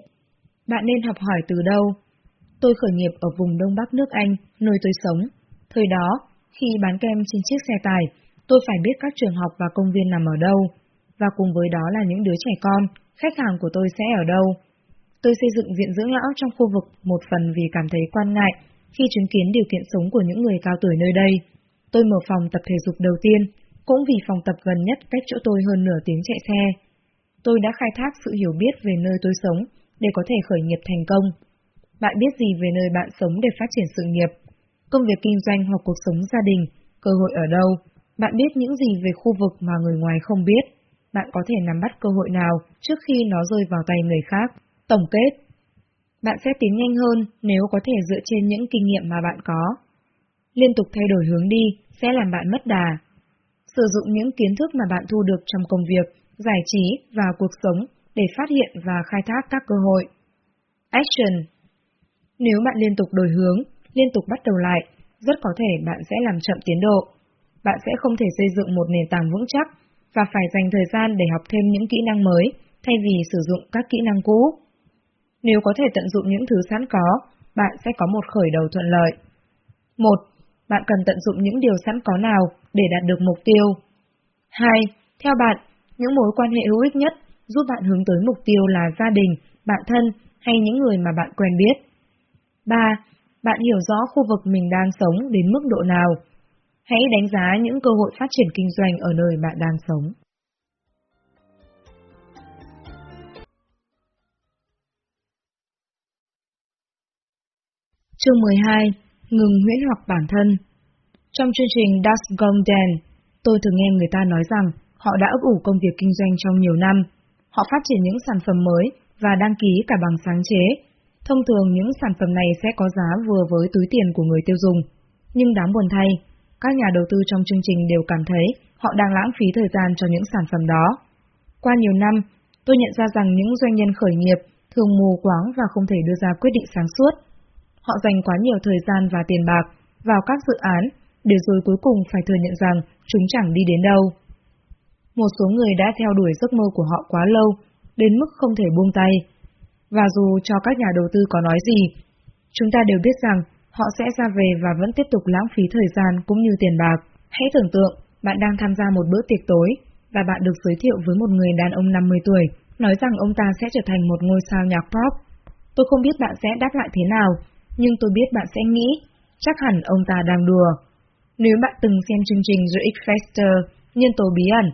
Bạn nên học hỏi từ đâu? Tôi khởi nghiệp ở vùng Đông Bắc nước Anh, nơi tôi sống. Thời đó, khi bán kem trên chiếc xe tải, tôi phải biết các trường học và công viên nằm ở đâu, và cùng với đó là những đứa trẻ con, khách hàng của tôi sẽ ở đâu. Tôi xây dựng viện dưỡng lão trong khu vực một phần vì cảm thấy quan ngại khi chứng kiến điều kiện sống của những người cao tuổi nơi đây. Tôi mở phòng tập thể dục đầu tiên, cũng vì phòng tập gần nhất cách chỗ tôi hơn nửa tiếng chạy xe. Tôi đã khai thác sự hiểu biết về nơi tôi sống để có thể khởi nghiệp thành công. Bạn biết gì về nơi bạn sống để phát triển sự nghiệp? Công việc kinh doanh hoặc cuộc sống gia đình, cơ hội ở đâu? Bạn biết những gì về khu vực mà người ngoài không biết? Bạn có thể nắm bắt cơ hội nào trước khi nó rơi vào tay người khác? Tổng kết Bạn sẽ tiến nhanh hơn nếu có thể dựa trên những kinh nghiệm mà bạn có. Liên tục thay đổi hướng đi sẽ làm bạn mất đà. Sử dụng những kiến thức mà bạn thu được trong công việc, giải trí và cuộc sống để phát hiện và khai thác các cơ hội. Action Nếu bạn liên tục đổi hướng, liên tục bắt đầu lại, rất có thể bạn sẽ làm chậm tiến độ. Bạn sẽ không thể xây dựng một nền tảng vững chắc và phải dành thời gian để học thêm những kỹ năng mới thay vì sử dụng các kỹ năng cũ. Nếu có thể tận dụng những thứ sẵn có, bạn sẽ có một khởi đầu thuận lợi. 1. Bạn cần tận dụng những điều sẵn có nào để đạt được mục tiêu. 2. Theo bạn, những mối quan hệ hữu ích nhất giúp bạn hướng tới mục tiêu là gia đình, bạn thân hay những người mà bạn quen biết. 3. Bạn hiểu rõ khu vực mình đang sống đến mức độ nào. Hãy đánh giá những cơ hội phát triển kinh doanh ở nơi bạn đang sống. Chương 12. Ngừng huyễn hoặc bản thân Trong chương trình Das Golden, tôi thường nghe người ta nói rằng họ đã ấp ủ công việc kinh doanh trong nhiều năm. Họ phát triển những sản phẩm mới và đăng ký cả bằng sáng chế. Thông thường những sản phẩm này sẽ có giá vừa với túi tiền của người tiêu dùng. Nhưng đáng buồn thay, các nhà đầu tư trong chương trình đều cảm thấy họ đang lãng phí thời gian cho những sản phẩm đó. Qua nhiều năm, tôi nhận ra rằng những doanh nhân khởi nghiệp thường mù quáng và không thể đưa ra quyết định sáng suốt. Họ dành quá nhiều thời gian và tiền bạc vào các dự án, để rồi cuối cùng phải thừa nhận rằng chúng chẳng đi đến đâu. Một số người đã theo đuổi giấc mơ của họ quá lâu, đến mức không thể buông tay. Và dù cho các nhà đầu tư có nói gì, chúng ta đều biết rằng họ sẽ ra về và vẫn tiếp tục lãng phí thời gian cũng như tiền bạc. Hãy tưởng tượng, bạn đang tham gia một bữa tiệc tối, và bạn được giới thiệu với một người đàn ông 50 tuổi, nói rằng ông ta sẽ trở thành một ngôi sao nhạc pop. Tôi không biết bạn sẽ đáp lại thế nào, nhưng tôi biết bạn sẽ nghĩ, chắc hẳn ông ta đang đùa. Nếu bạn từng xem chương trình The X Factor, nhân tố bí ẩn,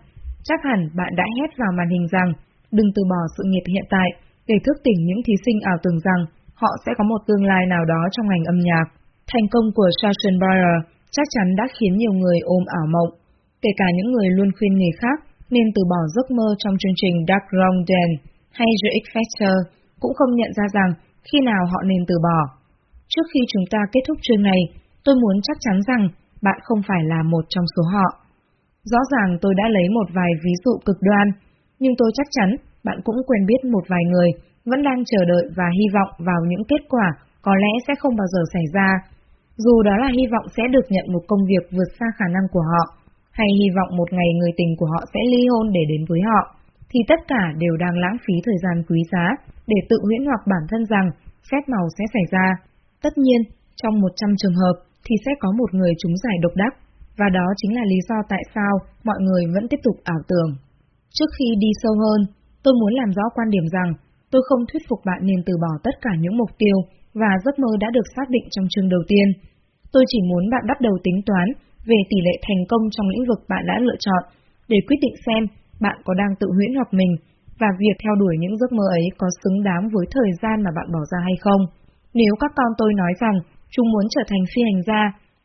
chắc hẳn bạn đã hét vào màn hình rằng đừng từ bỏ sự nghiệp hiện tại để thức tỉnh những thí sinh ảo tưởng rằng họ sẽ có một tương lai nào đó trong ngành âm nhạc. Thành công của Sasha Bayer chắc chắn đã khiến nhiều người ôm ảo mộng, kể cả những người luôn khuyên người khác nên từ bỏ giấc mơ trong chương trình Dark Wrong Den hay The X Factor cũng không nhận ra rằng khi nào họ nên từ bỏ. Trước khi chúng ta kết thúc chương này, tôi muốn chắc chắn rằng bạn không phải là một trong số họ. Rõ ràng tôi đã lấy một vài ví dụ cực đoan, nhưng tôi chắc chắn bạn cũng quen biết một vài người vẫn đang chờ đợi và hy vọng vào những kết quả có lẽ sẽ không bao giờ xảy ra. Dù đó là hy vọng sẽ được nhận một công việc vượt xa khả năng của họ, hay hy vọng một ngày người tình của họ sẽ ly hôn để đến với họ, thì tất cả đều đang lãng phí thời gian quý giá để tự huyễn hoặc bản thân rằng phép màu sẽ xảy ra. Tất nhiên, trong 100 trường hợp thì sẽ có một người trúng giải độc đắc, và đó chính là lý do tại sao mọi người vẫn tiếp tục ảo tưởng. Trước khi đi sâu hơn, tôi muốn làm rõ quan điểm rằng tôi không thuyết phục bạn nên từ bỏ tất cả những mục tiêu và giấc mơ đã được xác định trong chương đầu tiên. Tôi chỉ muốn bạn bắt đầu tính toán về tỷ lệ thành công trong lĩnh vực bạn đã lựa chọn, để quyết định xem bạn có đang tự huyễn hoặc mình, và việc theo đuổi những giấc mơ ấy có xứng đáng với thời gian mà bạn bỏ ra hay không. Nếu các con tôi nói rằng chúng muốn trở thành phi hành gia,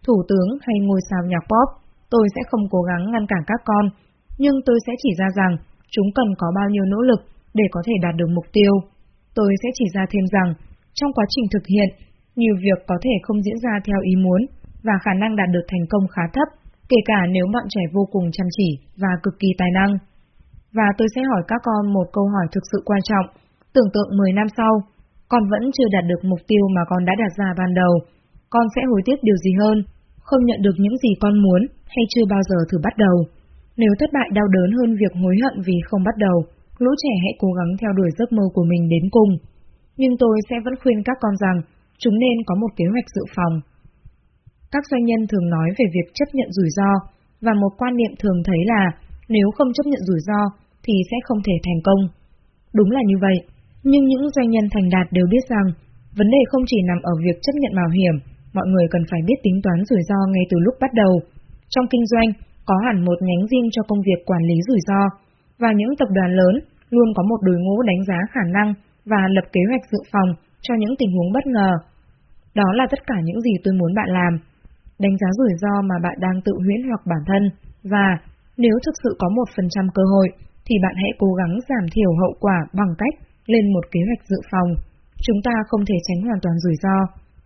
thủ tướng hay ngôi sao nhạc pop, tôi sẽ không cố gắng ngăn cản các con, nhưng tôi sẽ chỉ ra rằng chúng cần có bao nhiêu nỗ lực để có thể đạt được mục tiêu. Tôi sẽ chỉ ra thêm rằng, trong quá trình thực hiện, nhiều việc có thể không diễn ra theo ý muốn và khả năng đạt được thành công khá thấp, kể cả nếu bọn trẻ vô cùng chăm chỉ và cực kỳ tài năng. Và tôi sẽ hỏi các con một câu hỏi thực sự quan trọng, tưởng tượng 10 năm sau, con vẫn chưa đạt được mục tiêu mà con đã đặt ra ban đầu, con sẽ hối tiếc điều gì hơn, không nhận được những gì con muốn hay chưa bao giờ thử bắt đầu. Nếu thất bại đau đớn hơn việc hối hận vì không bắt đầu, lũ trẻ hãy cố gắng theo đuổi giấc mơ của mình đến cùng. Nhưng tôi sẽ vẫn khuyên các con rằng, chúng nên có một kế hoạch dự phòng. Các doanh nhân thường nói về việc chấp nhận rủi ro, và một quan niệm thường thấy là nếu không chấp nhận rủi ro thì sẽ không thể thành công. Đúng là như vậy, nhưng những doanh nhân thành đạt đều biết rằng vấn đề không chỉ nằm ở việc chấp nhận mạo hiểm, mọi người cần phải biết tính toán rủi ro ngay từ lúc bắt đầu. Trong kinh doanh, có hẳn một nhánh riêng cho công việc quản lý rủi ro, và những tập đoàn lớn luôn có một đội ngũ đánh giá khả năng và lập kế hoạch dự phòng cho những tình huống bất ngờ. Đó là tất cả những gì tôi muốn bạn làm. Đánh giá rủi ro mà bạn đang tự huyễn hoặc bản thân, và nếu thực sự có một phần trăm cơ hội, thì bạn hãy cố gắng giảm thiểu hậu quả bằng cách lên một kế hoạch dự phòng. Chúng ta không thể tránh hoàn toàn rủi ro,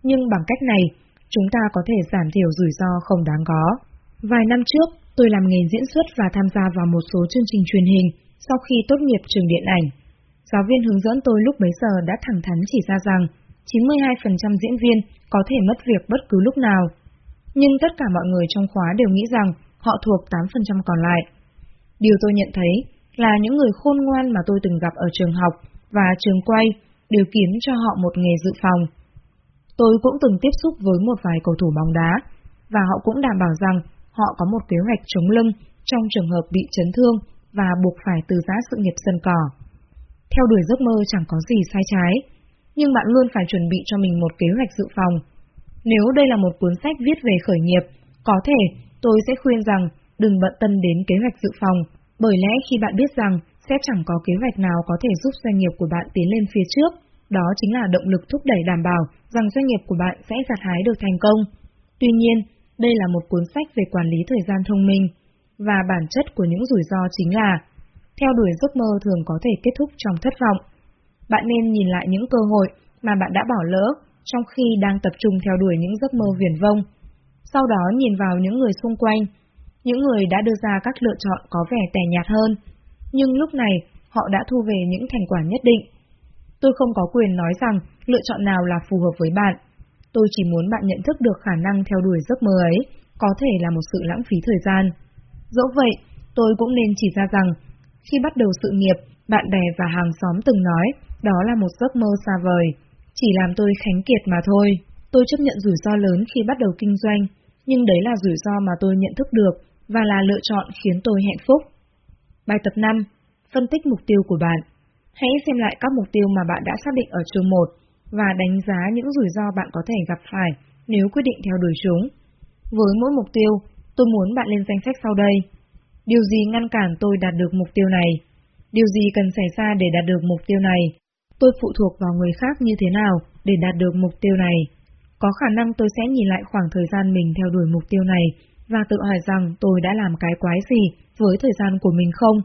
nhưng bằng cách này, chúng ta có thể giảm thiểu rủi ro không đáng có. Vài năm trước, tôi làm nghề diễn xuất và tham gia vào một số chương trình truyền hình sau khi tốt nghiệp trường điện ảnh. Giáo viên hướng dẫn tôi lúc bấy giờ đã thẳng thắn chỉ ra rằng 92% diễn viên có thể mất việc bất cứ lúc nào. Nhưng tất cả mọi người trong khóa đều nghĩ rằng họ thuộc 8% còn lại. Điều tôi nhận thấy là những người khôn ngoan mà tôi từng gặp ở trường học và trường quay đều kiếm cho họ một nghề dự phòng. Tôi cũng từng tiếp xúc với một vài cầu thủ bóng đá, và họ cũng đảm bảo rằng họ có một kế hoạch chống lưng trong trường hợp bị chấn thương và buộc phải từ giã sự nghiệp sân cỏ. Theo đuổi giấc mơ chẳng có gì sai trái, nhưng bạn luôn phải chuẩn bị cho mình một kế hoạch dự phòng. Nếu đây là một cuốn sách viết về khởi nghiệp, có thể tôi sẽ khuyên rằng đừng bận tâm đến kế hoạch dự phòng, bởi lẽ khi bạn biết rằng sẽ chẳng có kế hoạch nào có thể giúp doanh nghiệp của bạn tiến lên phía trước, đó chính là động lực thúc đẩy đảm bảo rằng doanh nghiệp của bạn sẽ gặt hái được thành công. Tuy nhiên, đây là một cuốn sách về quản lý thời gian thông minh, và bản chất của những rủi ro chính là theo đuổi giấc mơ thường có thể kết thúc trong thất vọng. Bạn nên nhìn lại những cơ hội mà bạn đã bỏ lỡ trong khi đang tập trung theo đuổi những giấc mơ viển vông. Sau đó nhìn vào những người xung quanh, những người đã đưa ra các lựa chọn có vẻ tẻ nhạt hơn, nhưng lúc này họ đã thu về những thành quả nhất định. Tôi không có quyền nói rằng lựa chọn nào là phù hợp với bạn. Tôi chỉ muốn bạn nhận thức được khả năng theo đuổi giấc mơ ấy có thể là một sự lãng phí thời gian. Dẫu vậy, tôi cũng nên chỉ ra rằng, khi bắt đầu sự nghiệp, bạn bè và hàng xóm từng nói đó là một giấc mơ xa vời, chỉ làm tôi khánh kiệt mà thôi. Tôi chấp nhận rủi ro lớn khi bắt đầu kinh doanh, nhưng đấy là rủi ro mà tôi nhận thức được và là lựa chọn khiến tôi hạnh phúc. Bài tập 5. Phân tích mục tiêu của bạn. Hãy xem lại các mục tiêu mà bạn đã xác định ở chương 1 và đánh giá những rủi ro bạn có thể gặp phải nếu quyết định theo đuổi chúng. Với mỗi mục tiêu, tôi muốn bạn lên danh sách sau đây. Điều gì ngăn cản tôi đạt được mục tiêu này? Điều gì cần xảy ra để đạt được mục tiêu này? Tôi phụ thuộc vào người khác như thế nào để đạt được mục tiêu này? Có khả năng tôi sẽ nhìn lại khoảng thời gian mình theo đuổi mục tiêu này và tự hỏi rằng tôi đã làm cái quái gì với thời gian của mình không?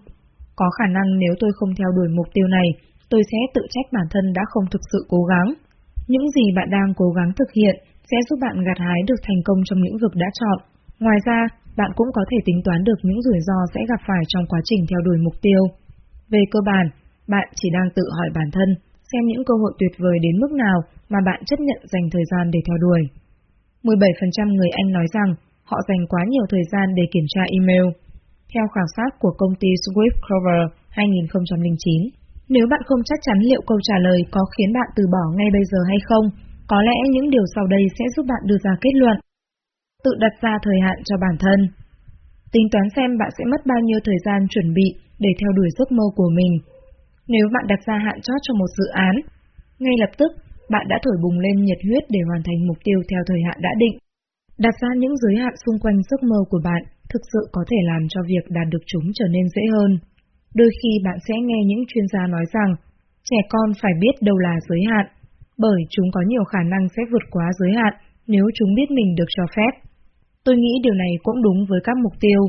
Có khả năng nếu tôi không theo đuổi mục tiêu này, tôi sẽ tự trách bản thân đã không thực sự cố gắng. Những gì bạn đang cố gắng thực hiện sẽ giúp bạn gặt hái được thành công trong lĩnh vực đã chọn. Ngoài ra, bạn cũng có thể tính toán được những rủi ro sẽ gặp phải trong quá trình theo đuổi mục tiêu. Về cơ bản, bạn chỉ đang tự hỏi bản thân xem những cơ hội tuyệt vời đến mức nào mà bạn chấp nhận dành thời gian để theo đuổi. 17% người Anh nói rằng họ dành quá nhiều thời gian để kiểm tra email. Theo khảo sát của công ty Swift Clover 2009, nếu bạn không chắc chắn liệu câu trả lời có khiến bạn từ bỏ ngay bây giờ hay không, có lẽ những điều sau đây sẽ giúp bạn đưa ra kết luận. Tự đặt ra thời hạn cho bản thân. Tính toán xem bạn sẽ mất bao nhiêu thời gian chuẩn bị để theo đuổi giấc mơ của mình. Nếu bạn đặt ra hạn chót cho một dự án, ngay lập tức bạn đã thổi bùng lên nhiệt huyết để hoàn thành mục tiêu theo thời hạn đã định. Đặt ra những giới hạn xung quanh giấc mơ của bạn thực sự có thể làm cho việc đạt được chúng trở nên dễ hơn. Đôi khi bạn sẽ nghe những chuyên gia nói rằng, trẻ con phải biết đâu là giới hạn, bởi chúng có nhiều khả năng sẽ vượt quá giới hạn nếu chúng biết mình được cho phép. Tôi nghĩ điều này cũng đúng với các mục tiêu.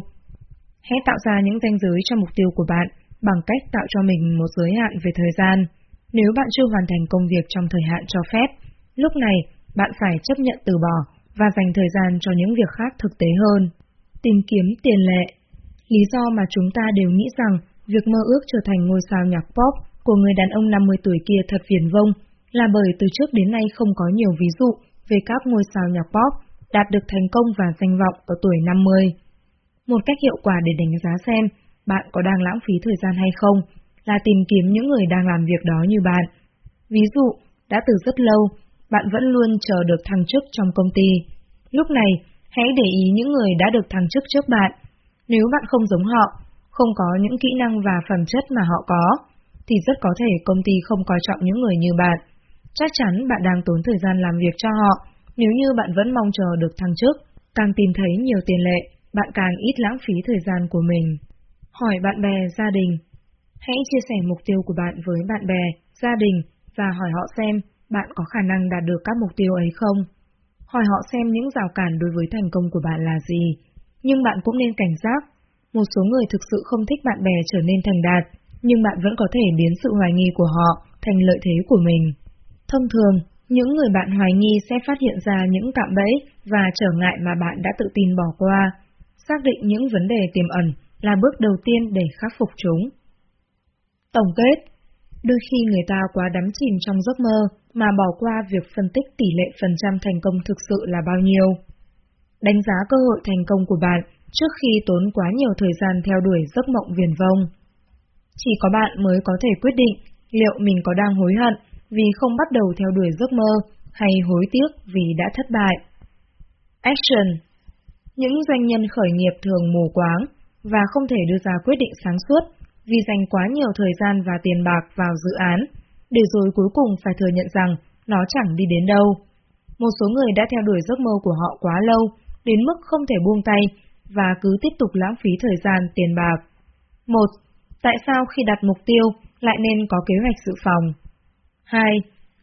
Hãy tạo ra những ranh giới cho mục tiêu của bạn bằng cách tạo cho mình một giới hạn về thời gian. Nếu bạn chưa hoàn thành công việc trong thời hạn cho phép, lúc này bạn phải chấp nhận từ bỏ và dành thời gian cho những việc khác thực tế hơn. Tìm kiếm tiền lệ Lý do mà chúng ta đều nghĩ rằng việc mơ ước trở thành ngôi sao nhạc pop của người đàn ông 50 tuổi kia thật viển vông là bởi từ trước đến nay không có nhiều ví dụ về các ngôi sao nhạc pop đạt được thành công và danh vọng ở tuổi 50. Một cách hiệu quả để đánh giá xem bạn có đang lãng phí thời gian hay không là tìm kiếm những người đang làm việc đó như bạn. Ví dụ, đã từ rất lâu, bạn vẫn luôn chờ được thăng chức trong công ty. Lúc này, hãy để ý những người đã được thăng chức trước bạn. Nếu bạn không giống họ, không có những kỹ năng và phẩm chất mà họ có, thì rất có thể công ty không coi trọng những người như bạn. Chắc chắn bạn đang tốn thời gian làm việc cho họ, nếu như bạn vẫn mong chờ được thăng chức, càng tìm thấy nhiều tiền lệ, bạn càng ít lãng phí thời gian của mình. Hỏi bạn bè, gia đình. Hãy chia sẻ mục tiêu của bạn với bạn bè, gia đình và hỏi họ xem bạn có khả năng đạt được các mục tiêu ấy không. Hỏi họ xem những rào cản đối với thành công của bạn là gì. Nhưng bạn cũng nên cảnh giác. Một số người thực sự không thích bạn bè trở nên thành đạt, nhưng bạn vẫn có thể biến sự hoài nghi của họ thành lợi thế của mình. Thông thường, những người bạn hoài nghi sẽ phát hiện ra những cạm bẫy và trở ngại mà bạn đã tự tin bỏ qua. Xác định những vấn đề tiềm ẩn là bước đầu tiên để khắc phục chúng. Tổng kết Đôi khi người ta quá đắm chìm trong giấc mơ mà bỏ qua việc phân tích tỷ lệ phần trăm thành công thực sự là bao nhiêu. Đánh giá cơ hội thành công của bạn trước khi tốn quá nhiều thời gian theo đuổi giấc mộng viền vông. Chỉ có bạn mới có thể quyết định liệu mình có đang hối hận vì không bắt đầu theo đuổi giấc mơ hay hối tiếc vì đã thất bại. Action Những doanh nhân khởi nghiệp thường mù quáng và không thể đưa ra quyết định sáng suốt vì dành quá nhiều thời gian và tiền bạc vào dự án, để rồi cuối cùng phải thừa nhận rằng nó chẳng đi đến đâu. Một số người đã theo đuổi giấc mơ của họ quá lâu, đến mức không thể buông tay và cứ tiếp tục lãng phí thời gian, tiền bạc. 1. Tại sao khi đặt mục tiêu lại nên có kế hoạch dự phòng? 2.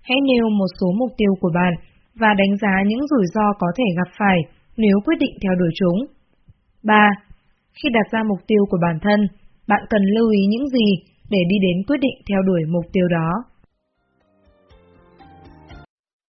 Hãy nêu một số mục tiêu của bạn và đánh giá những rủi ro có thể gặp phải nếu quyết định theo đuổi chúng. 3. Khi đặt ra mục tiêu của bản thân, bạn cần lưu ý những gì để đi đến quyết định theo đuổi mục tiêu đó.